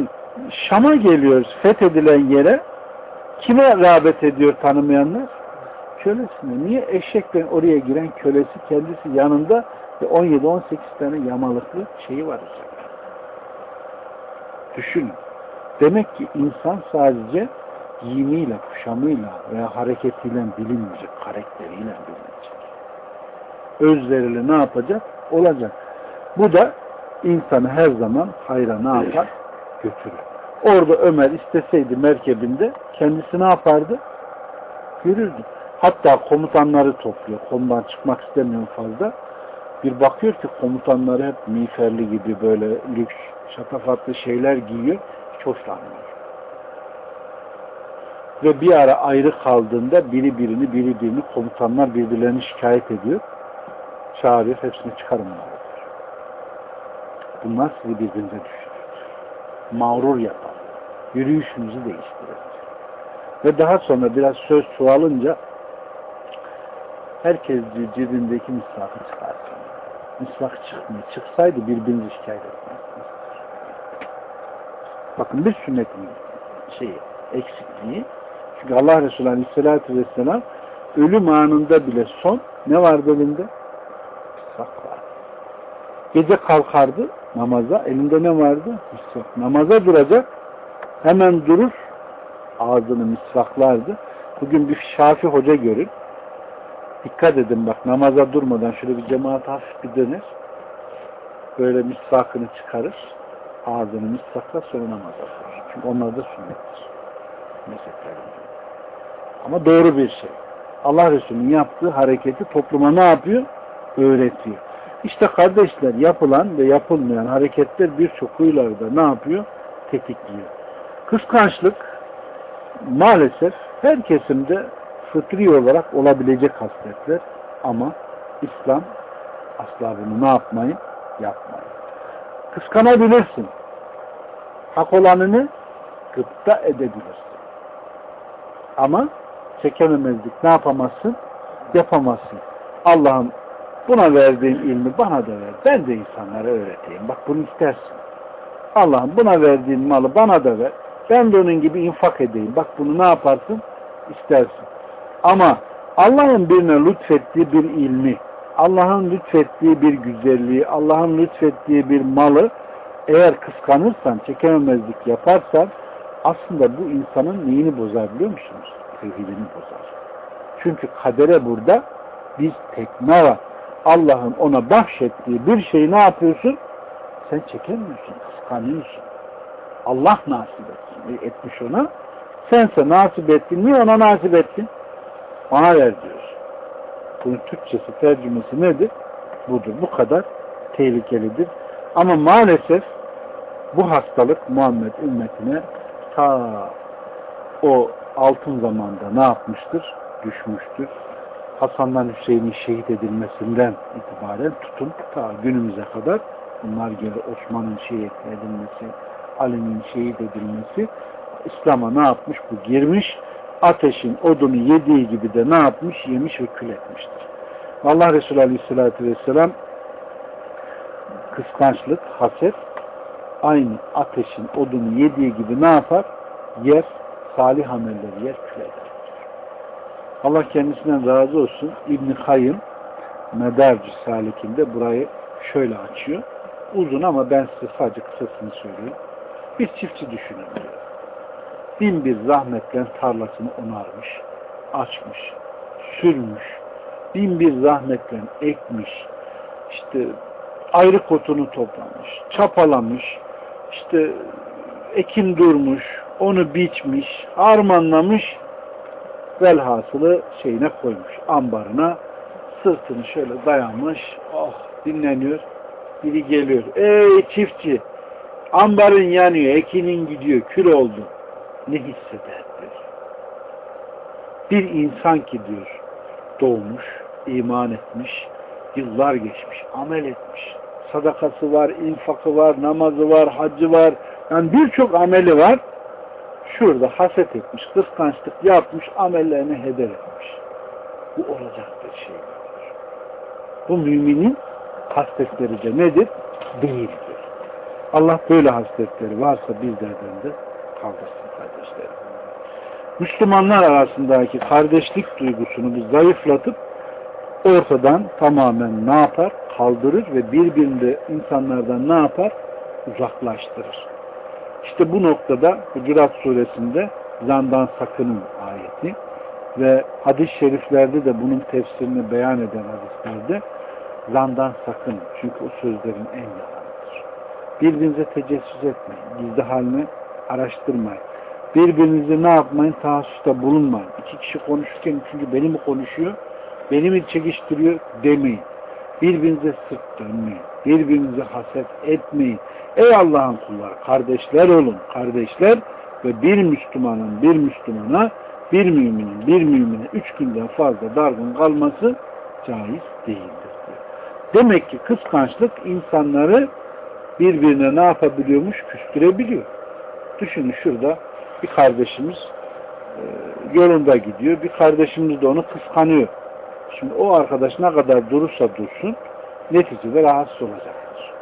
Şam'a geliyoruz fethedilen yere kime rağbet ediyor tanımayanlar? Kölesine. Niye eşekten oraya giren kölesi kendisi yanında ve 17-18 tane yamalıklı şeyi var üzerinde. Düşünün. Demek ki insan sadece giyimiyle, kuşamıyla veya hareketiyle bilinmeyecek, karakteriyle bilinmeyecek. Özleriyle ne yapacak? Olacak. Bu da insanı her zaman hayra ne yapar? Götürür. Orada Ömer isteseydi merkebinde kendisi ne yapardı? Görürdü. Hatta komutanları topluyor. Konudan çıkmak istemiyorum fazla. Bir bakıyor ki komutanları hep miğferli gibi böyle lüks, şatafatlı şeyler giyiyor. Hiç hoşlanmıyor. Ve bir ara ayrı kaldığında biri birini, biri birini komutanlar birbirlerini şikayet ediyor. Çağırıyor, hepsini çıkarın bunlar. Sizi birbirinize düşürür. Mağrur yapar. Yürüyüşünüzü değiştirir. Ve daha sonra biraz söz çoğalınca herkes cebindeki misvakı çıkarsın. Misvak çıkmıyor. Çıksaydı birbirinizi şikayet etmezdiniz. Bakın bir sünnetin şeyi, eksikliği. Çünkü Allah Resulü Aleyhisselatü Vesselam ölüm anında bile son ne vardı elinde? Misvak vardı. Gece kalkardı namaza. Elinde ne vardı? Misvak. Namaza duracak. Hemen durur. Ağzını misvaklardı. Bugün bir Şafi hoca görün. Dikkat edin bak namaza durmadan şöyle bir cemaat hafif bir döner. Böyle misvakını çıkarır. Ağzını misvakla durur. Çünkü onlar da sünnettir. Mezheplerinde. Ama doğru bir şey. Allah Resulü'nün yaptığı hareketi topluma ne yapıyor? Öğretiyor. İşte kardeşler yapılan ve yapılmayan hareketler birçok huylarda ne yapıyor? Tetikliyor. Kıskançlık maalesef her kesimde fıtri olarak olabilecek hasletler ama İslam asla bunu ne yapmayın? Yapmayın. Kıskanabilirsin. Hak olanını gıpta edebilirsin. Ama çekememezlik ne yapamazsın? Yapamazsın. Allah'ım buna verdiğin ilmi bana da ver. Ben de insanlara öğreteyim. Bak bunu istersin. Allah'ım buna verdiğin malı bana da ver. Ben de onun gibi infak edeyim. Bak bunu ne yaparsın? İstersin. Ama Allah'ın birine lütfettiği bir ilmi, Allah'ın lütfettiği bir güzelliği, Allah'ın lütfettiği bir malı eğer kıskanırsan, çekememezlik yaparsan aslında bu insanın neyini bozar biliyor musunuz? Tevhidini bozar. Çünkü kadere burada biz tekme var. Allah'ın ona bahşettiği bir şeyi ne yapıyorsun? Sen çekemiyorsun, kıskanıyorsun. Allah nasip etsin, etmiş ona. Sense nasip ettin. Niye ona nasip ettin? Bana ver diyor. Bunun Türkçesi, tercümesi nedir? Budur. Bu kadar tehlikelidir. Ama maalesef bu hastalık Muhammed ümmetine ta o altın zamanda ne yapmıştır? Düşmüştür. Hasan'dan Hüseyin'in şehit edilmesinden itibaren tutun ta günümüze kadar bunlar gibi Osman'ın şehit edilmesi, Ali'nin şehit edilmesi İslam'a ne yapmış? Bu girmiş ateşin odunu yediği gibi de ne yapmış? Yemiş ve kül etmiştir. Allah Resulü Aleyhisselatü Vesselam kıskançlık, haset aynı ateşin odunu yediği gibi ne yapar? Yer, salih amelleri yer, kül eder. Allah kendisinden razı olsun. İbn-i Kayyım Medarcı Salik'inde burayı şöyle açıyor. Uzun ama ben size sadece kısasını söyleyeyim. Bir çiftçi düşünün diyor bin bir zahmetle tarlasını onarmış, açmış, sürmüş, bin bir zahmetle ekmiş, işte ayrı kotunu toplamış, çapalamış, işte ekin durmuş, onu biçmiş, harmanlamış, velhasılı şeyine koymuş, ambarına, sırtını şöyle dayamış, oh dinleniyor, biri geliyor, ey çiftçi, Ambarın yanıyor, ekinin gidiyor, kül oldu. Ne hisseder diyor. Bir insan ki diyor, doğmuş, iman etmiş, yıllar geçmiş, amel etmiş. Sadakası var, infakı var, namazı var, hacı var. Yani birçok ameli var. Şurada haset etmiş, kıskançlık yapmış, amellerini heder etmiş. Bu olacak bir şey Bu müminin hasletleri de nedir? Değildir. Allah böyle hasletleri varsa bizlerden de kaldırsın. Müslümanlar arasındaki kardeşlik duygusunu zayıflatıp ortadan tamamen ne yapar? Kaldırır ve birbirinde insanlardan ne yapar? Uzaklaştırır. İşte bu noktada Hucurat suresinde zandan sakının ayeti ve hadis-i şeriflerde de bunun tefsirini beyan eden hadislerde zandan sakın. Çünkü o sözlerin en yalanıdır. Birbirinize tecessüs etmeyin. Gizli halini araştırmayın. Birbirinizi ne yapmayın? Tahassusta bulunmayın. İki kişi konuşurken çünkü beni mi konuşuyor? Beni mi çekiştiriyor? Demeyin. Birbirinize sırt dönmeyin. Birbirinize haset etmeyin. Ey Allah'ın kulları, kardeşler olun, kardeşler ve bir Müslümanın bir Müslümana, bir müminin bir mümine üç günden fazla dargın kalması caiz değildir. Demek ki kıskançlık insanları birbirine ne yapabiliyormuş? Küstürebiliyor. Düşünün şurada bir kardeşimiz e, yolunda gidiyor. Bir kardeşimiz de onu kıskanıyor. Şimdi o arkadaş ne kadar durursa dursun neticede rahatsız olacaktır.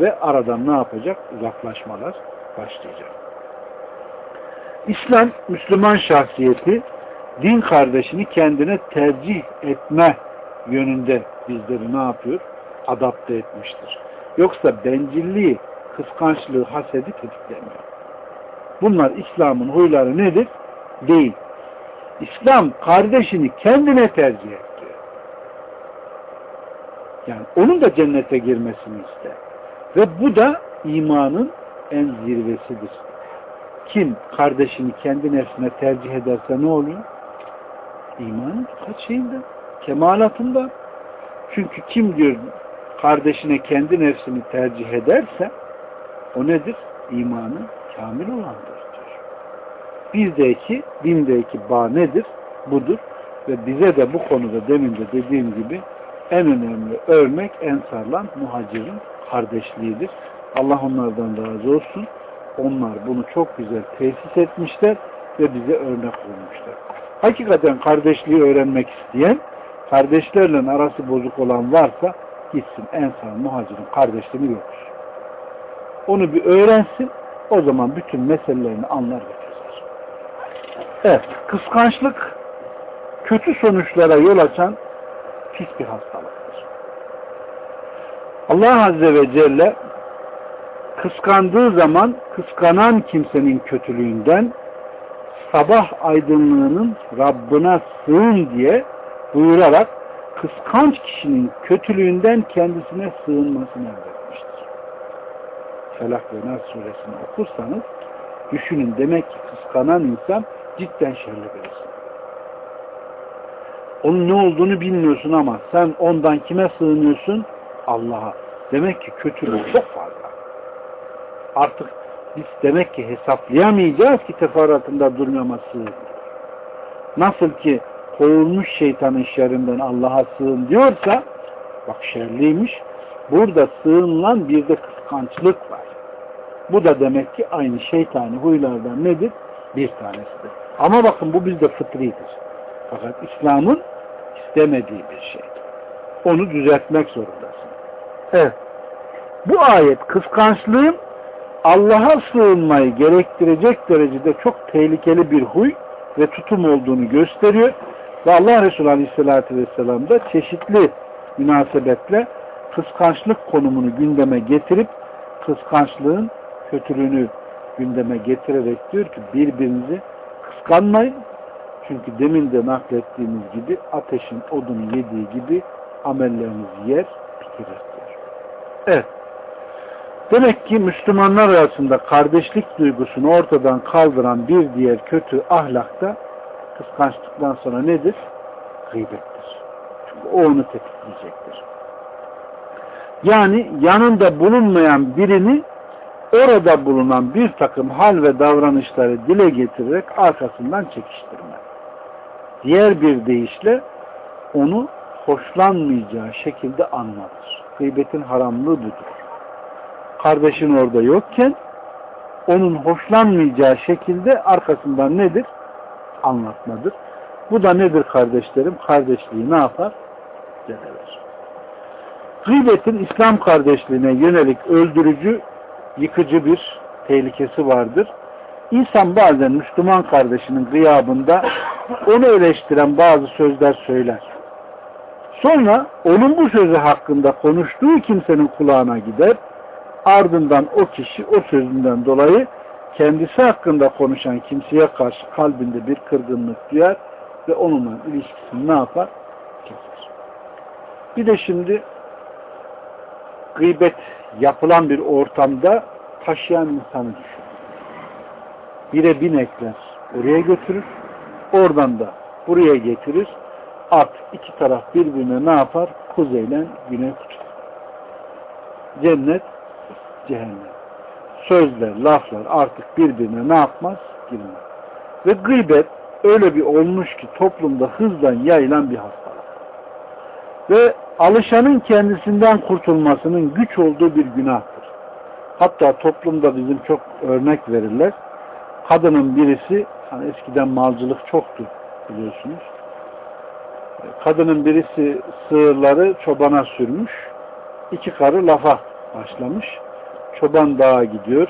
Ve aradan ne yapacak? Uzaklaşmalar başlayacak. İslam, Müslüman şahsiyeti din kardeşini kendine tercih etme yönünde bizleri ne yapıyor? Adapte etmiştir. Yoksa bencilliği, kıskançlığı, hasedi tetiklemiyor. Bunlar İslam'ın huyları nedir? Değil. İslam kardeşini kendine tercih etti. Yani onun da cennete girmesini ister. Ve bu da imanın en zirvesidir. Kim kardeşini kendi nefsine tercih ederse ne oluyor? İmanın kaç şeyinde? Kemalatında. Çünkü kim diyor kardeşine kendi nefsini tercih ederse o nedir? İmanı kamil olandır diyor. Bizdeki, dindeki bağ nedir? Budur. Ve bize de bu konuda demin de dediğim gibi en önemli örnek ensarlan muhacirin kardeşliğidir. Allah onlardan razı olsun. Onlar bunu çok güzel tesis etmişler ve bize örnek olmuşlar. Hakikaten kardeşliği öğrenmek isteyen, kardeşlerle arası bozuk olan varsa gitsin ensar muhacirin kardeşliğini yoktur. Onu bir öğrensin, o zaman bütün meselelerini anlar ve çözer. Evet, kıskançlık kötü sonuçlara yol açan pis bir hastalıktır. Allah Azze ve Celle kıskandığı zaman kıskanan kimsenin kötülüğünden sabah aydınlığının Rabbına sığın diye buyurarak kıskanç kişinin kötülüğünden kendisine sığınmasını emretmiştir. Felak ve Nas suresini okursanız düşünün demek ki kıskanan insan cidden şerli birisi. Onun ne olduğunu bilmiyorsun ama sen ondan kime sığınıyorsun? Allah'a. Demek ki kötülüğü çok fazla. Artık biz demek ki hesaplayamayacağız ki teferruatında durmama. Nasıl ki kovulmuş şeytanın şerrinden Allah'a sığın diyorsa bak şerliymiş. Burada sığınılan bir de kıskançlık var. Bu da demek ki aynı şeytani huylardan nedir? Bir tanesidir. Ama bakın bu bizde fıtridir. Fakat İslam'ın istemediği bir şey. Onu düzeltmek zorundasın. Evet. Bu ayet kıskançlığın Allah'a sığınmayı gerektirecek derecede çok tehlikeli bir huy ve tutum olduğunu gösteriyor. Ve Allah Resulü Aleyhisselatü Vesselam da çeşitli münasebetle kıskançlık konumunu gündeme getirip kıskançlığın kötülüğünü gündeme getirerek diyor ki birbirinizi kıskanmayın. Çünkü demin de naklettiğimiz gibi ateşin odunu yediği gibi amellerinizi yer bitirir diyor. Evet. Demek ki Müslümanlar arasında kardeşlik duygusunu ortadan kaldıran bir diğer kötü ahlak da kıskançlıktan sonra nedir? Gıybettir. Çünkü o onu tetikleyecektir. Yani yanında bulunmayan birini orada bulunan bir takım hal ve davranışları dile getirerek arkasından çekiştirme. Diğer bir deyişle onu hoşlanmayacağı şekilde anlatır. Gıybetin haramlığı budur. Kardeşin orada yokken onun hoşlanmayacağı şekilde arkasından nedir? Anlatmadır. Bu da nedir kardeşlerim? Kardeşliği ne yapar? Zedeler. Gıybetin İslam kardeşliğine yönelik öldürücü, yıkıcı bir tehlikesi vardır. İnsan bazen Müslüman kardeşinin gıyabında onu eleştiren bazı sözler söyler. Sonra onun bu sözü hakkında konuştuğu kimsenin kulağına gider. Ardından o kişi o sözünden dolayı kendisi hakkında konuşan kimseye karşı kalbinde bir kırgınlık duyar ve onunla ilişkisini ne yapar? Keser. Bir de şimdi gıybet yapılan bir ortamda taşıyan insanı düşün. Bire binekler oraya götürür. Oradan da buraya getirir. At iki taraf birbirine ne yapar? Kuzeyle güney kutuplar. Cennet, cehennem. Sözler, laflar artık birbirine ne yapmaz? Girmez. Ve gıybet öyle bir olmuş ki toplumda hızla yayılan bir hastalık. Ve alışanın kendisinden kurtulmasının güç olduğu bir günahtır. Hatta toplumda bizim çok örnek verirler. Kadının birisi, hani eskiden malcılık çoktu biliyorsunuz. Kadının birisi sığırları çobana sürmüş. İki karı lafa başlamış. Çoban dağa gidiyor.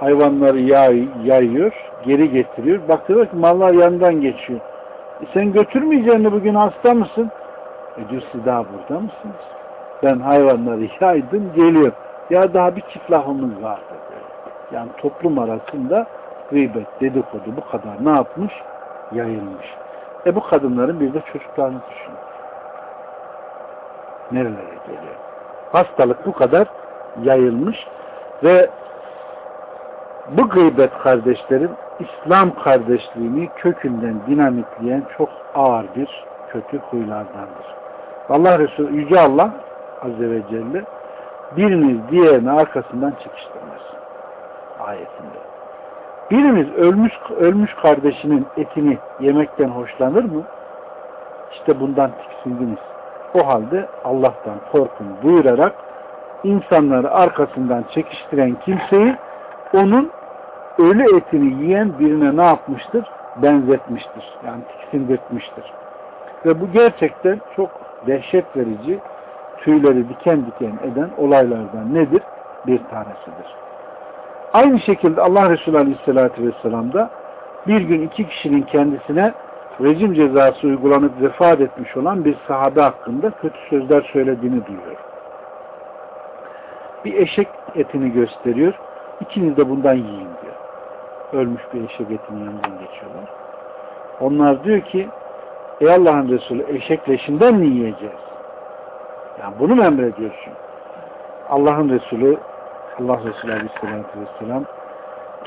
Hayvanları yay, yayıyor. Geri getiriyor. Bakıyor ki mallar yanından geçiyor. E sen götürmeyeceğini bugün hasta mısın? Diyor siz daha burada mısınız? Ben hayvanları yaydım geliyor. Ya daha bir çift lafımız vardı. Yani toplum arasında gıybet, dedikodu bu kadar ne yapmış? Yayılmış. E bu kadınların bir de çocuklarını düşünün. Nerelere geliyor? Hastalık bu kadar yayılmış ve bu gıybet kardeşlerin İslam kardeşliğini kökünden dinamitleyen çok ağır bir kötü huylardandır. Allah Resulü Yüce Allah Azze ve Celle biriniz diğerini arkasından çekiştirmez. Ayetinde. Biriniz ölmüş, ölmüş kardeşinin etini yemekten hoşlanır mı? İşte bundan tiksindiniz. O halde Allah'tan korkun buyurarak insanları arkasından çekiştiren kimseyi onun ölü etini yiyen birine ne yapmıştır? Benzetmiştir. Yani tiksindirtmiştir. Ve bu gerçekten çok dehşet verici, tüyleri diken diken eden olaylardan nedir? Bir tanesidir. Aynı şekilde Allah Resulü Aleyhisselatü Vesselam da bir gün iki kişinin kendisine rejim cezası uygulanıp vefat etmiş olan bir sahabe hakkında kötü sözler söylediğini duyuyor. Bir eşek etini gösteriyor. İkiniz de bundan yiyin diyor. Ölmüş bir eşek etinin yanından geçiyorlar. Onlar diyor ki Ey Allah'ın Resulü eşek leşinden mi yiyeceğiz? Yani bunu mu emrediyorsun? Allah'ın Resulü Allah Resulü Aleyhisselatü Vesselam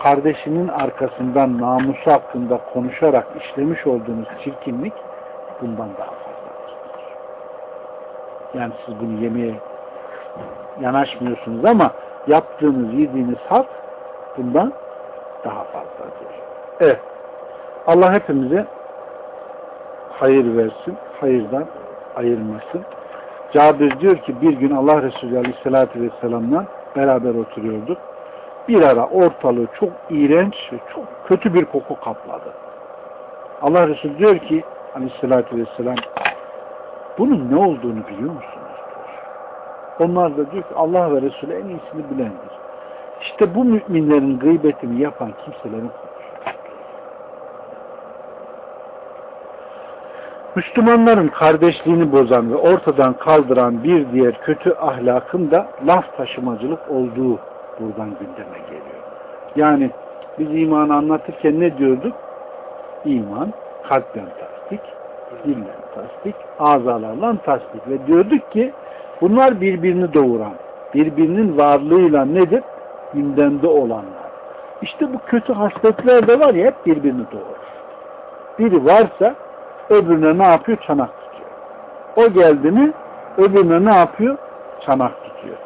kardeşinin arkasından namusu hakkında konuşarak işlemiş olduğunuz çirkinlik bundan daha fazladır. Yani siz bunu yemeye yanaşmıyorsunuz ama yaptığınız, yediğiniz hat bundan daha fazladır. Evet. Allah hepimize hayır versin, hayırdan ayırmasın. Cabir diyor ki bir gün Allah Resulü Aleyhisselatü Vesselam'la beraber oturuyorduk. Bir ara ortalığı çok iğrenç ve çok kötü bir koku kapladı. Allah Resulü diyor ki Aleyhisselatü Vesselam bunun ne olduğunu biliyor musunuz? Onlar da diyor ki Allah ve Resulü en iyisini bilendir. İşte bu müminlerin gıybetini yapan kimselerin Müslümanların kardeşliğini bozan ve ortadan kaldıran bir diğer kötü ahlakın da laf taşımacılık olduğu buradan gündeme geliyor. Yani biz imanı anlatırken ne diyorduk? İman kalpten tasdik, dille tasdik, azalarla tasdik ve diyorduk ki bunlar birbirini doğuran, birbirinin varlığıyla nedir? Gündemde olanlar. İşte bu kötü hasletler de var ya hep birbirini doğurur. Biri varsa öbürüne ne yapıyor? Çanak tutuyor. O geldi mi öbürüne ne yapıyor? Çanak tutuyor.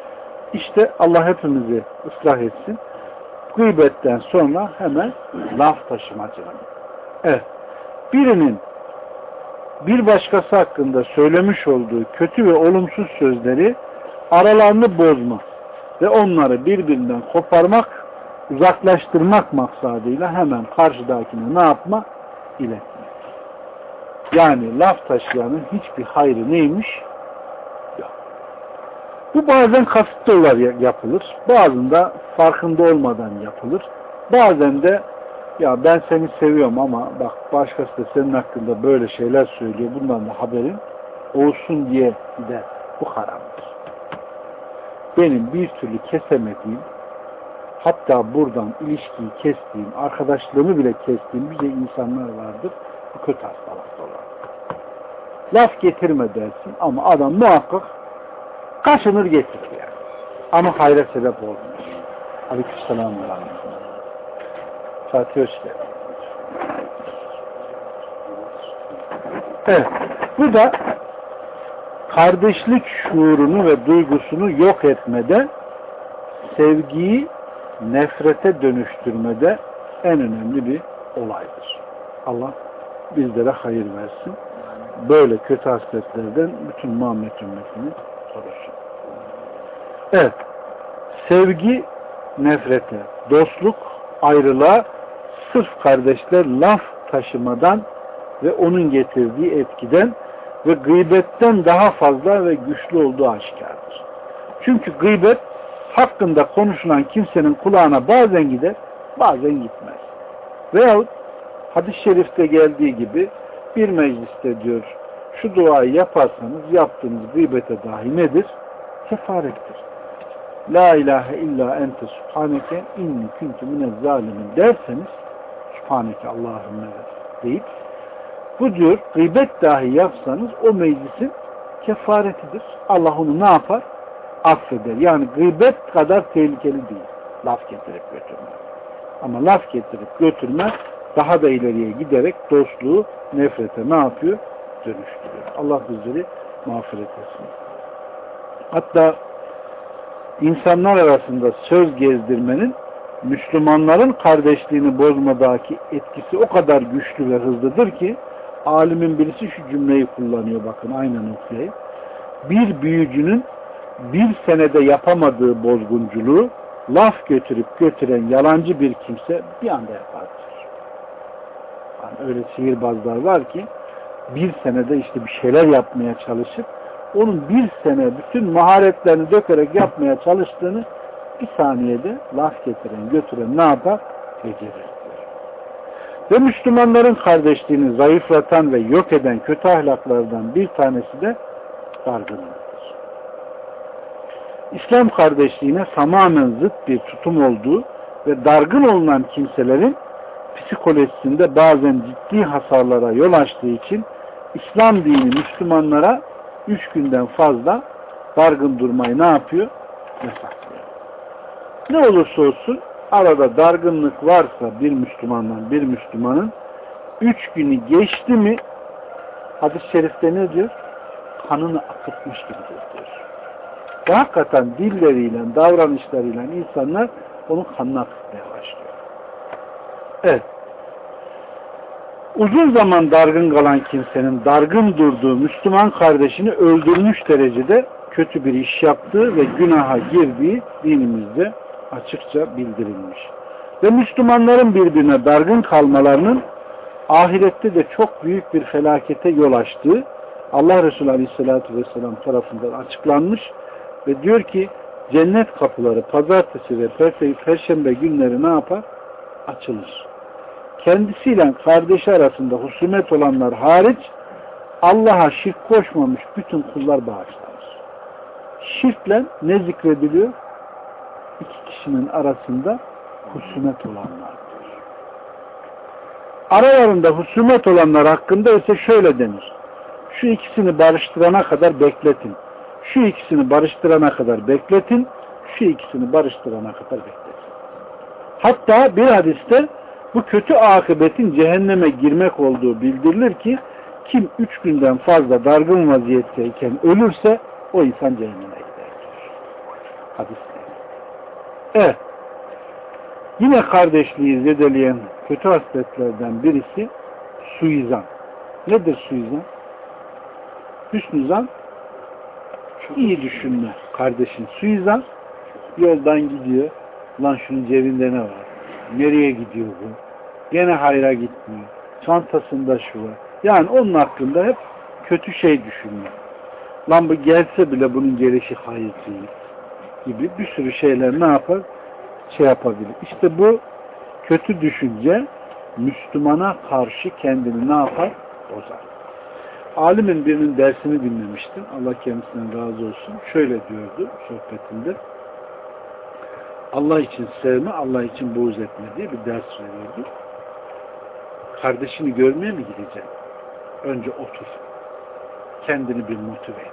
İşte Allah hepimizi ıslah etsin. gıybetten sonra hemen laf taşımacılık. Evet. Birinin bir başkası hakkında söylemiş olduğu kötü ve olumsuz sözleri aralarını bozma ve onları birbirinden koparmak, uzaklaştırmak maksadıyla hemen karşıdakine ne yapma? İletmek. Yani laf taşıyanın hiçbir hayrı neymiş? Yok. Bu bazen kasıtlı olarak yapılır. Bazında farkında olmadan yapılır. Bazen de ya ben seni seviyorum ama bak başkası da senin hakkında böyle şeyler söylüyor. Bundan da haberin olsun diye de bu haramdır. Benim bir türlü kesemediğim hatta buradan ilişkiyi kestiğim, arkadaşlığımı bile kestiğim bize insanlar vardır. Bu kötü hastalıkta olan. Laf getirme dersin ama adam muhakkak kaşınır getirir yani. Ama hayra sebep olmuyor. Aleykümselam ve Fatih hoş geldin. Evet. Bu da kardeşlik şuurunu ve duygusunu yok etmede sevgiyi nefrete dönüştürmede en önemli bir olaydır. Allah bizlere hayır versin. Böyle kötü hasletlerden bütün Muhammed ümmetini korusun. Evet. Sevgi nefrete, dostluk ayrılığa sırf kardeşler laf taşımadan ve onun getirdiği etkiden ve gıybetten daha fazla ve güçlü olduğu aşikardır. Çünkü gıybet hakkında konuşulan kimsenin kulağına bazen gider, bazen gitmez. Veyahut hadis-i şerifte geldiği gibi bir mecliste diyor şu duayı yaparsanız yaptığınız gıybete dahi nedir? Kefarettir. La ilahe illa ente subhaneke inni kuntu minez zalimin derseniz subhaneke Allahümme deyip bu diyor gıybet dahi yapsanız o meclisin kefaretidir. Allah onu ne yapar? Affeder. Yani gıybet kadar tehlikeli değil. Laf getirip götürme. Ama laf getirip götürme daha da ileriye giderek dostluğu nefrete ne yapıyor? Dönüştürüyor. Allah bizleri mağfiret etsin. Hatta insanlar arasında söz gezdirmenin Müslümanların kardeşliğini bozmadaki etkisi o kadar güçlü ve hızlıdır ki alimin birisi şu cümleyi kullanıyor bakın aynen okuyayım. Bir büyücünün bir senede yapamadığı bozgunculuğu laf götürüp götüren yalancı bir kimse bir anda yapar. Öyle sihirbazlar var ki bir senede işte bir şeyler yapmaya çalışıp onun bir sene bütün maharetlerini dökerek yapmaya çalıştığını bir saniyede laf getiren, götüren ne yapar? Becerir. Ve Müslümanların kardeşliğini zayıflatan ve yok eden kötü ahlaklardan bir tanesi de dargınlıktır. İslam kardeşliğine tamamen zıt bir tutum olduğu ve dargın olunan kimselerin psikolojisinde bazen ciddi hasarlara yol açtığı için İslam dini Müslümanlara üç günden fazla dargın durmayı ne yapıyor? Yasaklıyor. Ne olursa olsun arada dargınlık varsa bir Müslümandan bir Müslümanın üç günü geçti mi hadis-i şerifte ne diyor? Kanını akıtmış gibidir diyor. Ve hakikaten dilleriyle, davranışlarıyla insanlar onun kanını akıtmaya başlıyor. Evet. Uzun zaman dargın kalan kimsenin dargın durduğu Müslüman kardeşini öldürmüş derecede kötü bir iş yaptığı ve günaha girdiği dinimizde açıkça bildirilmiş. Ve Müslümanların birbirine dargın kalmalarının ahirette de çok büyük bir felakete yol açtığı Allah Resulü Aleyhisselatü Vesselam tarafından açıklanmış ve diyor ki cennet kapıları pazartesi ve perşembe günleri ne yapar? Açılır. Kendisiyle kardeşi arasında husumet olanlar hariç Allah'a şirk koşmamış bütün kullar bağışlanır. Şirkle ne zikrediliyor? iki kişinin arasında husumet olanlardır. Aralarında husumet olanlar hakkında ise şöyle denir. Şu ikisini barıştırana kadar bekletin. Şu ikisini barıştırana kadar bekletin. Şu ikisini barıştırana kadar bekletin. Hatta bir hadiste bu kötü akıbetin cehenneme girmek olduğu bildirilir ki kim üç günden fazla dargın vaziyetteyken ölürse o insan cehenneme gider. Hadis Evet. Yine kardeşliği zedeleyen kötü hasletlerden birisi suizan. Nedir suizan? Hüsnü zan iyi düşünme kardeşin. Suizan yoldan gidiyor. Lan şunun cebinde ne var? Nereye gidiyor bu? Gene hayra gitmiyor. Çantasında şu var. Yani onun hakkında hep kötü şey düşünme. Lan bu gelse bile bunun gelişi hayır değil. Gibi bir sürü şeyler ne yapar? Şey yapabilir. İşte bu kötü düşünce Müslümana karşı kendini ne yapar? Bozar. Alimin birinin dersini dinlemiştim. Allah kendisinden razı olsun. Şöyle diyordu sohbetinde. Allah için sevme, Allah için buğz etme diye bir ders veriyordu. Kardeşini görmeye mi gideceksin? Önce otur. Kendini bir motive et.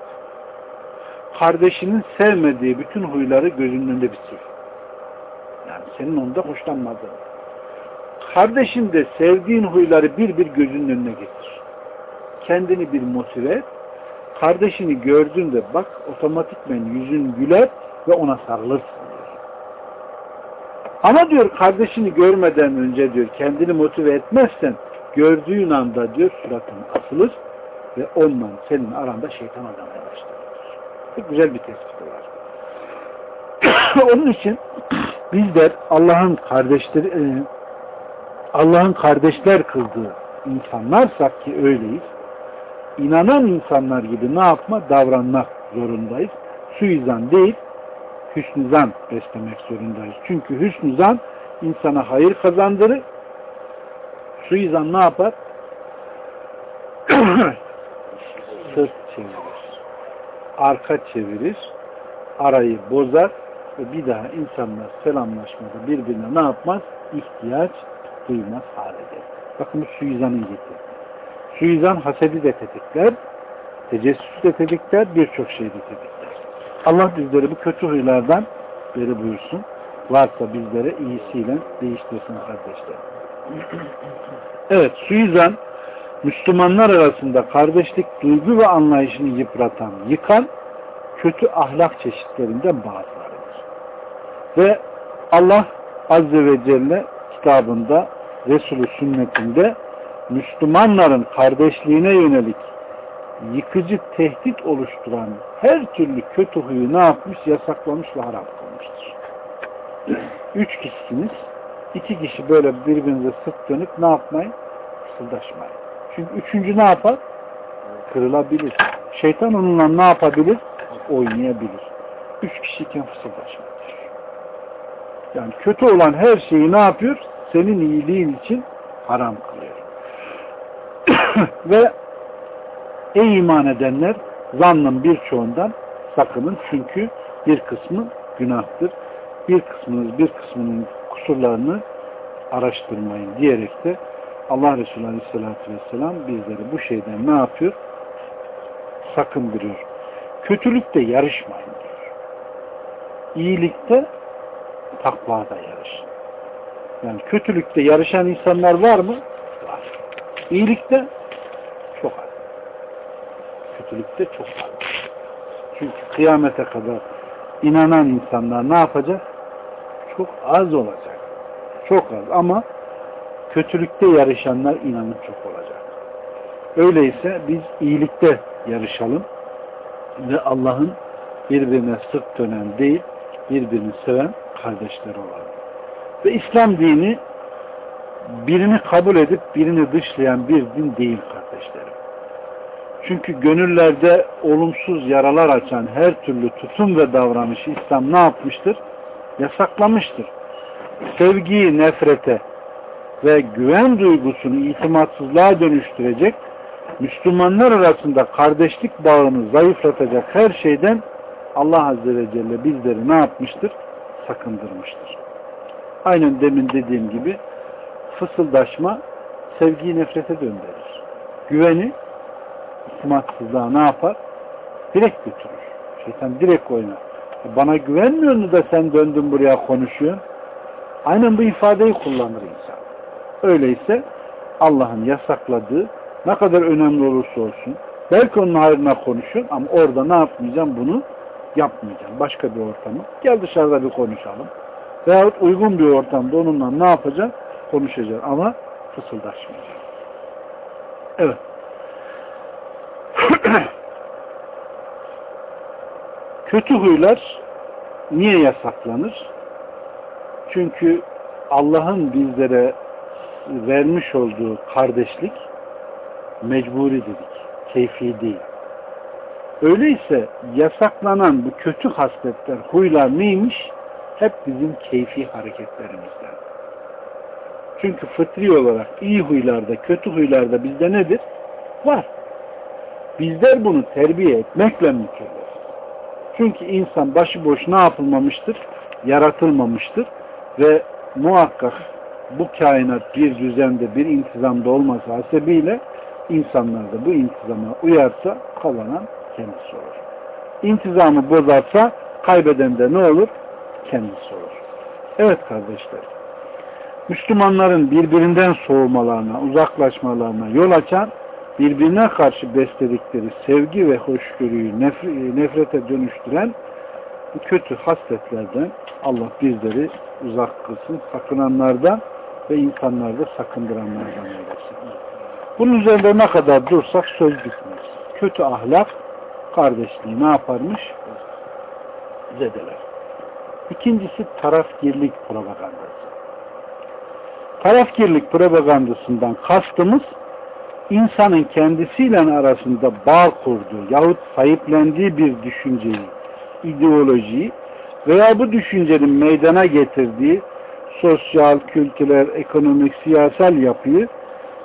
Kardeşinin sevmediği bütün huyları gözünün önünde bitir. Yani senin onda hoşlanmadığın. Kardeşin de sevdiğin huyları bir bir gözünün önüne getir. Kendini bir motive et. Kardeşini gördüğünde bak otomatikmen yüzün güler ve ona sarılırsın. Ama diyor kardeşini görmeden önce diyor kendini motive etmezsen gördüğün anda diyor suratın asılır ve ondan senin aranda şeytan adamaya başlar. Çok güzel bir tespit var. *coughs* Onun için *coughs* bizler Allah'ın kardeşleri e, Allah'ın kardeşler kıldığı insanlarsak ki öyleyiz. İnanan insanlar gibi ne yapma? Davranmak zorundayız. Suizan değil, hüsnü zan beslemek zorundayız. Çünkü hüsnü zan insana hayır kazandırır. Suizan ne yapar? *clears throat* Sırt çevirir. Arka çevirir. Arayı bozar ve bir daha insanlar selamlaşmada birbirine ne yapmaz? İhtiyaç duymaz hale gelir. Bakın bu suizanın getirdi. Suizan hasedi de tetikler, tecessüs de tetikler, birçok şey de tetikler. Allah bizleri bu kötü huylardan beri buyursun. Varsa bizlere iyisiyle değiştirsin kardeşler. *clears throat* Evet, suizan Müslümanlar arasında kardeşlik duygu ve anlayışını yıpratan, yıkan kötü ahlak çeşitlerinden bazılarıdır. Ve Allah Azze ve Celle kitabında, Resulü sünnetinde Müslümanların kardeşliğine yönelik yıkıcı tehdit oluşturan her türlü kötü huyu ne yapmış? Yasaklamış ve haram kılmıştır. *clears throat* Üç kişisiniz. iki kişi böyle birbirinize sırt dönüp ne yapmayın? Fısıldaşmayın. Çünkü üçüncü ne yapar? Kırılabilir. Şeytan onunla ne yapabilir? Oynayabilir. Üç kişiyken fısıldaşmayın. Yani kötü olan her şeyi ne yapıyor? Senin iyiliğin için haram kılıyor. *clears throat* Ve ey iman edenler zannın birçoğundan sakının çünkü bir kısmı günahtır. Bir kısmınız bir kısmının kusurlarını araştırmayın diyerek de Allah Resulü Aleyhisselatü Vesselam bizleri bu şeyden ne yapıyor? Sakındırıyor. Kötülükte yarışmayın diyor. İyilikte takvada yarışın. Yani kötülükte yarışan insanlar var mı? Var. İyilikte. Kötülükte çok az. Çünkü kıyamete kadar inanan insanlar ne yapacak? Çok az olacak. Çok az ama kötülükte yarışanlar inanın çok olacak. Öyleyse biz iyilikte yarışalım ve Allah'ın birbirine sırt dönen değil, birbirini seven kardeşler olalım. Ve İslam dini birini kabul edip birini dışlayan bir din değil kardeşlerim. Çünkü gönüllerde olumsuz yaralar açan her türlü tutum ve davranışı İslam ne yapmıştır? Yasaklamıştır. Sevgiyi nefrete ve güven duygusunu itimatsızlığa dönüştürecek, Müslümanlar arasında kardeşlik bağını zayıflatacak her şeyden Allah Azze ve Celle bizleri ne yapmıştır? Sakındırmıştır. Aynen demin dediğim gibi fısıldaşma sevgiyi nefrete döndürür. Güveni itimatsızlığa ne yapar? Direkt götürür. Şeytan direkt oynar. Bana güvenmiyor mu da sen döndün buraya konuşuyorsun? Aynen bu ifadeyi kullanır insan. Öyleyse Allah'ın yasakladığı ne kadar önemli olursa olsun belki onun hayrına konuşun ama orada ne yapmayacağım bunu yapmayacağım. Başka bir ortamı. Gel dışarıda bir konuşalım. Veyahut uygun bir ortamda onunla ne yapacaksın? Konuşacaksın ama fısıldaşmayacaksın. Evet. *clears throat* Kötü huylar niye yasaklanır? Çünkü Allah'ın bizlere vermiş olduğu kardeşlik mecburi dedik. Keyfi değil. Öyleyse yasaklanan bu kötü hasletler, huylar neymiş? Hep bizim keyfi hareketlerimizden. Çünkü fıtri olarak iyi huylarda, kötü huylarda bizde nedir? Var. Bizler bunu terbiye etmekle mükellef. Çünkü insan başıboş ne yapılmamıştır? Yaratılmamıştır. Ve muhakkak bu kainat bir düzende, bir intizamda olması hasebiyle insanlar da bu intizama uyarsa kazanan kendisi olur. İntizamı bozarsa kaybeden de ne olur? Kendisi olur. Evet kardeşler. Müslümanların birbirinden soğumalarına, uzaklaşmalarına yol açan, birbirine karşı besledikleri sevgi ve hoşgörüyü nefrete dönüştüren bu kötü hasletlerden Allah bizleri uzak kılsın, sakınanlardan ve insanlarda sakındıranlardan eylesin. Bunun üzerinde ne kadar dursak söz bitmez. Kötü ahlak kardeşliği ne yaparmış? Zedeler. İkincisi tarafgirlik propagandası. Tarafgirlik propagandasından kastımız insanın kendisiyle arasında bağ kurduğu yahut sahiplendiği bir düşünceyi, ideolojiyi veya bu düşüncenin meydana getirdiği sosyal, kültürel, ekonomik, siyasal yapıyı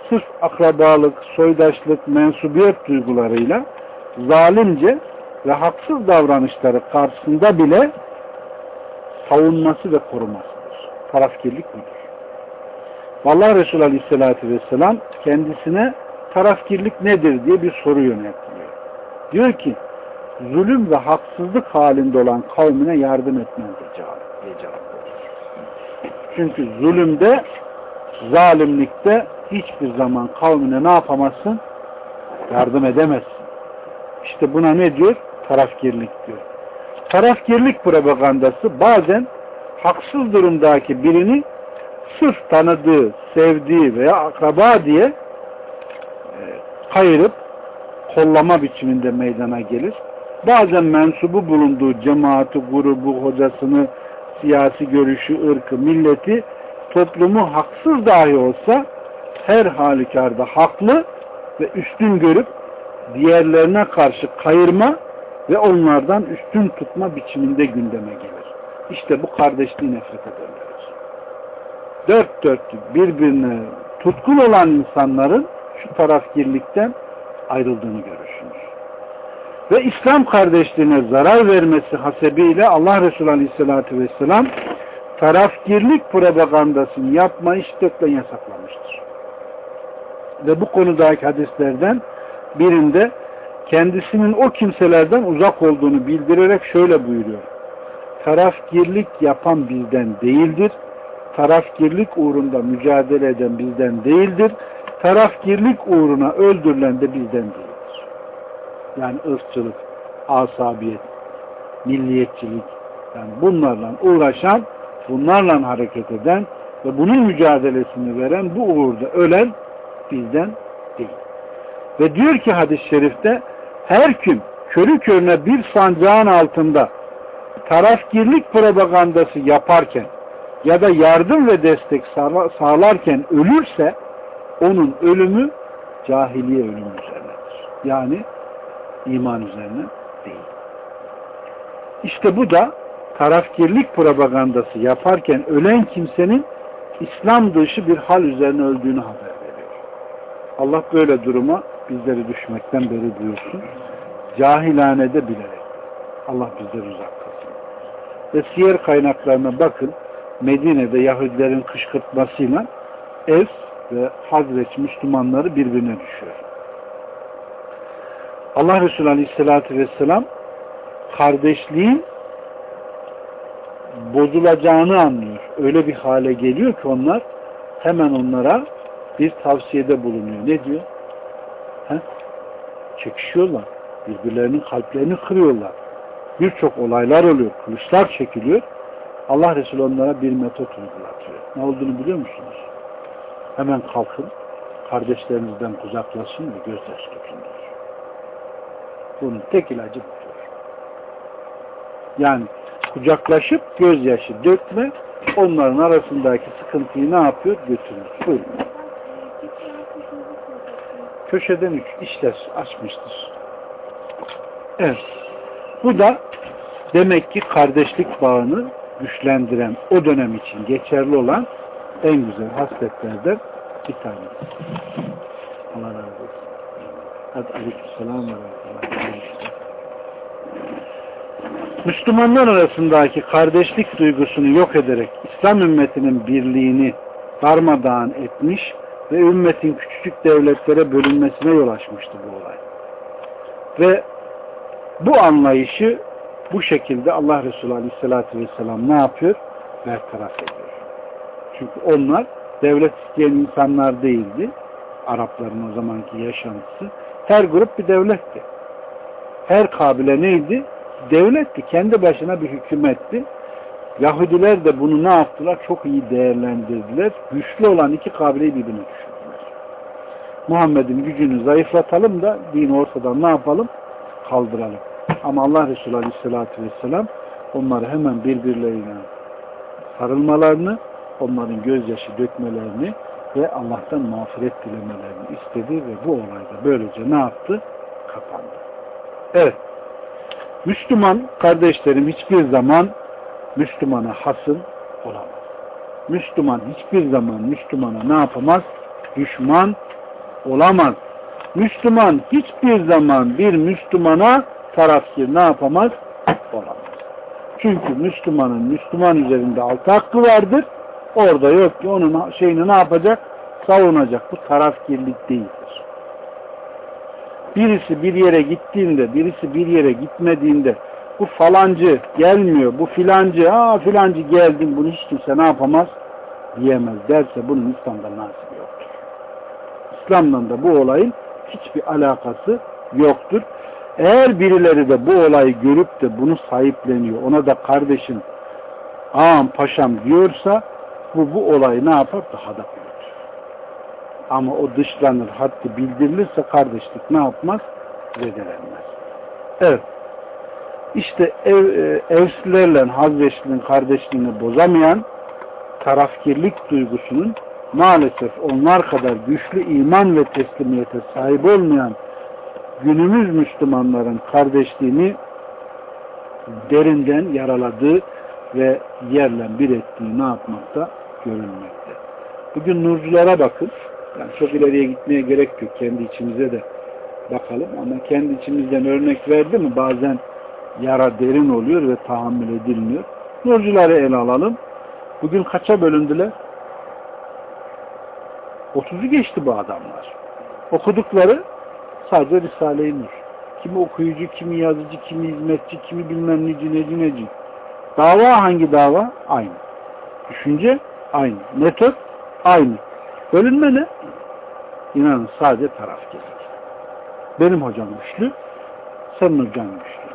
sırf akrabalık, soydaşlık, mensubiyet duygularıyla zalimce ve haksız davranışları karşısında bile savunması ve korumasıdır. Tarafkirlik budur. Allah Resulü Aleyhisselatü Vesselam kendisine tarafkirlik nedir diye bir soru yöneltiliyor. Diyor ki zulüm ve haksızlık halinde olan kavmine yardım etmen diye cevap verir. Çünkü zulümde zalimlikte hiçbir zaman kavmine ne yapamazsın? Yardım edemezsin. İşte buna ne diyor? Tarafgirlik diyor. Tarafgirlik propagandası bazen haksız durumdaki birini sırf tanıdığı, sevdiği veya akraba diye kayırıp kollama biçiminde meydana gelir. Bazen mensubu bulunduğu cemaati, grubu, hocasını, siyasi görüşü, ırkı, milleti, toplumu haksız dahi olsa her halükarda haklı ve üstün görüp diğerlerine karşı kayırma ve onlardan üstün tutma biçiminde gündeme gelir. İşte bu kardeşliği nefrete döndürür. Dört dörtlük birbirine tutkun olan insanların şu tarafgirlikten ayrıldığını görürsünüz. Ve İslam kardeşliğine zarar vermesi hasebiyle Allah Resulü Aleyhisselatü Vesselam tarafgirlik propagandasını yapmayı şiddetle yasaklamıştır. Ve bu konudaki hadislerden birinde kendisinin o kimselerden uzak olduğunu bildirerek şöyle buyuruyor. Tarafgirlik yapan bizden değildir. Tarafgirlik uğrunda mücadele eden bizden değildir. Tarafgirlik uğruna öldürülen de bizden değildir. Yani ırkçılık, asabiyet, milliyetçilik, yani bunlarla uğraşan, bunlarla hareket eden ve bunun mücadelesini veren, bu uğurda ölen bizden değil. Ve diyor ki hadis-i şerifte her kim körü körüne bir sancağın altında tarafgirlik propagandası yaparken ya da yardım ve destek sağlarken ölürse onun ölümü cahiliye ölümü üzerinedir. Yani iman üzerine değil. İşte bu da tarafgirlik propagandası yaparken ölen kimsenin İslam dışı bir hal üzerine öldüğünü haber veriyor. Allah böyle duruma bizleri düşmekten beri buyursun. Cahilane de bilerek. Allah bizleri uzak kılsın. Ve siyer kaynaklarına bakın. Medine'de Yahudilerin kışkırtmasıyla ev ve Hazreç Müslümanları birbirine düşüyor. Allah Resulü Aleyhisselatü Vesselam kardeşliğin bozulacağını anlıyor. Öyle bir hale geliyor ki onlar hemen onlara bir tavsiyede bulunuyor. Ne diyor? He? Çekişiyorlar. Birbirlerinin kalplerini kırıyorlar. Birçok olaylar oluyor. Kılıçlar çekiliyor. Allah Resulü onlara bir metot uygulatıyor. Ne olduğunu biliyor musunuz? Hemen kalkın, kardeşlerinizden uzaklaşın ve gözyaşı dökün diyor. Bunun tek ilacı budur. Yani kucaklaşıp gözyaşı dökme, onların arasındaki sıkıntıyı ne yapıyor? Götürür. Buyurun. Köşeden üç işler açmıştır. Evet. Bu da demek ki kardeşlik bağını güçlendiren, o dönem için geçerli olan en güzel hasletlerden bir tanesi. Allah razı olsun. Hadi aleykümselam ve Müslümanlar arasındaki kardeşlik duygusunu yok ederek İslam ümmetinin birliğini darmadağın etmiş ve ümmetin küçücük devletlere bölünmesine yol açmıştı bu olay. Ve bu anlayışı bu şekilde Allah Resulü Aleyhisselatü Vesselam ne yapıyor? Bertaraf ediyor. Çünkü onlar devlet isteyen insanlar değildi. Arapların o zamanki yaşantısı. Her grup bir devletti. Her kabile neydi? Devletti. Kendi başına bir hükümetti. Yahudiler de bunu ne yaptılar? Çok iyi değerlendirdiler. Güçlü olan iki kabileyi birbirine düşürdüler. Muhammed'in gücünü zayıflatalım da dini ortadan ne yapalım? Kaldıralım. Ama Allah Resulü Aleyhisselatü Vesselam onları hemen birbirlerine sarılmalarını, onların gözyaşı dökmelerini ve Allah'tan mağfiret dilemelerini istedi ve bu olayda böylece ne yaptı? Kapandı. Evet. Müslüman kardeşlerim hiçbir zaman Müslümana hasım olamaz. Müslüman hiçbir zaman Müslümana ne yapamaz? Düşman olamaz. Müslüman hiçbir zaman bir Müslümana tarafkir ne yapamaz? Olamaz. Çünkü Müslümanın Müslüman üzerinde altı hakkı vardır. Orada yok ki onun şeyini ne yapacak? Savunacak. Bu tarafkirlik değildir. Birisi bir yere gittiğinde, birisi bir yere gitmediğinde bu falancı gelmiyor, bu filancı, aa filancı geldin bunu hiç kimse ne yapamaz diyemez derse bunun İslam'da nasibi yoktur. İslam'dan da bu olayın hiçbir alakası yoktur. Eğer birileri de bu olayı görüp de bunu sahipleniyor, ona da kardeşim, ağam, paşam diyorsa bu bu olayı ne yapar? Daha da büyütür. Ama o dışlanır, haddi bildirilirse kardeşlik ne yapmaz? Zedelenmez. Evet. İşte ev, e, evslilerle Hazreçli'nin kardeşliğini bozamayan tarafkirlik duygusunun maalesef onlar kadar güçlü iman ve teslimiyete sahip olmayan günümüz Müslümanların kardeşliğini derinden yaraladığı ve yerle bir ettiği ne yapmakta görülmekte. Bugün nurculara bakın. Yani çok ileriye gitmeye gerek yok. Kendi içimize de bakalım. Ama kendi içimizden örnek verdi mi bazen yara derin oluyor ve tahammül edilmiyor. Nurcuları ele alalım. Bugün kaça bölündüler? 30'u geçti bu adamlar. Okudukları sadece Risale-i Nur. Kimi okuyucu, kimi yazıcı, kimi hizmetçi, kimi bilmem neci, neci, neci. Dava hangi dava? Aynı. Düşünce aynı. Metot aynı. Bölünme ne? İnanın sadece taraf gelir. Benim hocam güçlü, senin hocan güçlü.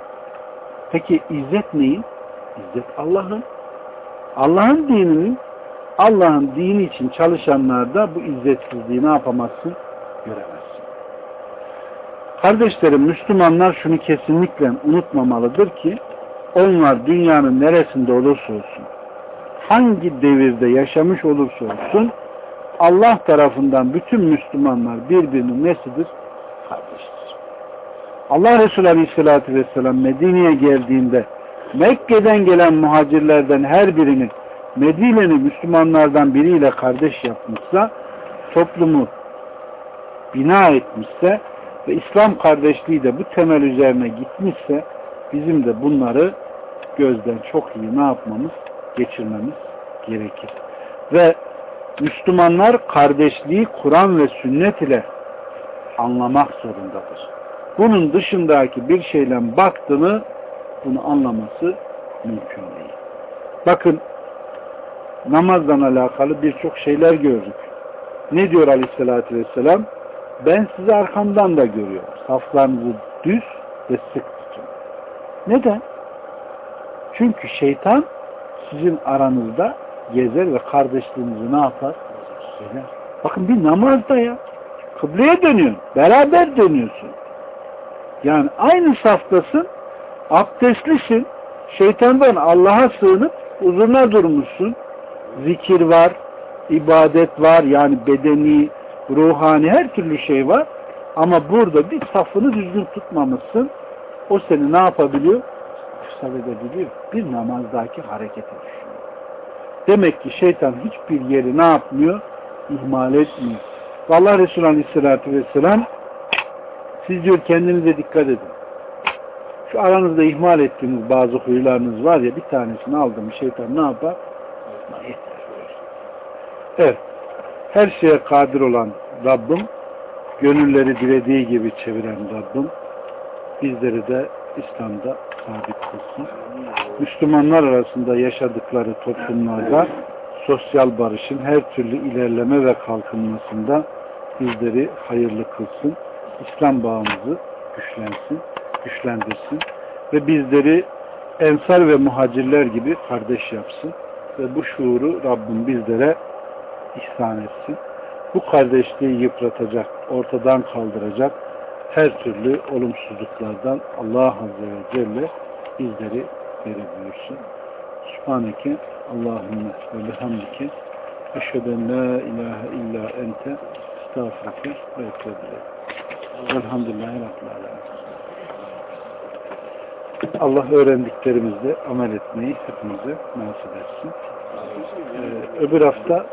Peki izzet neyin? İzzet Allah'ın. Allah'ın dininin Allah'ın dini için çalışanlarda bu izzetsizliği ne yapamazsın? Göremezsin. Kardeşlerim, Müslümanlar şunu kesinlikle unutmamalıdır ki onlar dünyanın neresinde olursa olsun, hangi devirde yaşamış olursa olsun, Allah tarafından bütün Müslümanlar birbirinin nesidir? Kardeştir. Allah Resulü Aleyhisselatü Vesselam Medine'ye geldiğinde Mekke'den gelen muhacirlerden her birini Medine'ni Müslümanlardan biriyle kardeş yapmışsa, toplumu bina etmişse ve İslam kardeşliği de bu temel üzerine gitmişse bizim de bunları gözden çok iyi ne yapmamız, geçirmemiz gerekir. Ve Müslümanlar kardeşliği Kur'an ve sünnet ile anlamak zorundadır. Bunun dışındaki bir şeyle baktığını bunu anlaması mümkün değil. Bakın namazdan alakalı birçok şeyler gördük. Ne diyor aleyhissalatü vesselam? Ben sizi arkamdan da görüyorum. Saflarınızı düz ve sık tutun. Neden? Çünkü şeytan sizin aranızda gezer ve kardeşliğinizi ne yapar? Söyler. Bakın bir namazda ya. Kıbleye dönüyorsun. Beraber dönüyorsun. Yani aynı saftasın. Abdestlisin. Şeytandan Allah'a sığınıp uzuna durmuşsun. Zikir var. ibadet var. Yani bedeni, ruhani her türlü şey var. Ama burada bir safını düzgün tutmamışsın. O seni ne yapabiliyor? Kısa edebiliyor. Bir namazdaki hareketi düşünüyor. Demek ki şeytan hiçbir yeri ne yapmıyor? İhmal etmiyor. Allah Resulü Aleyhisselatü Vesselam siz diyor kendinize dikkat edin. Şu aranızda ihmal ettiğiniz bazı huylarınız var ya bir tanesini aldım şeytan ne yapar? Evet. Her şeye kadir olan Rabbim gönülleri dilediği gibi çeviren Rabbim bizleri de İslam'da sabit kılsın. Müslümanlar arasında yaşadıkları toplumlarda sosyal barışın her türlü ilerleme ve kalkınmasında bizleri hayırlı kılsın. İslam bağımızı güçlensin, güçlendirsin ve bizleri ensar ve muhacirler gibi kardeş yapsın ve bu şuuru Rabbim bizlere ihsan etsin. Bu kardeşliği yıpratacak, ortadan kaldıracak her türlü olumsuzluklardan Allah Azze ve Celle bizleri beri buyursun. Subhaneke Allahümme ve bihamdike eşheden la ilahe illa ente estağfurke ve etubile. Velhamdülillahi Rabbil Alemin. Allah öğrendiklerimizle amel etmeyi hepimize nasip etsin. Ee, öbür hafta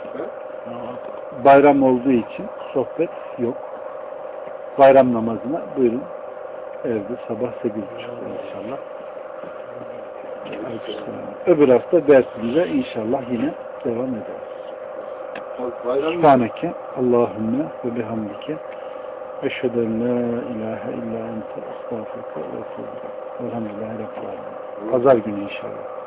bayram olduğu için sohbet yok. Bayram namazına buyurun. Evde sabah 8.30 inşallah. Öbür hafta dersimize inşallah yine devam ederiz. Subhaneke Allahümme ve bihamdike eşheden la ilahe illa ente estağfurke ve etûbü. Elhamdülillahi Rabbil Alemin. Pazar günü inşallah.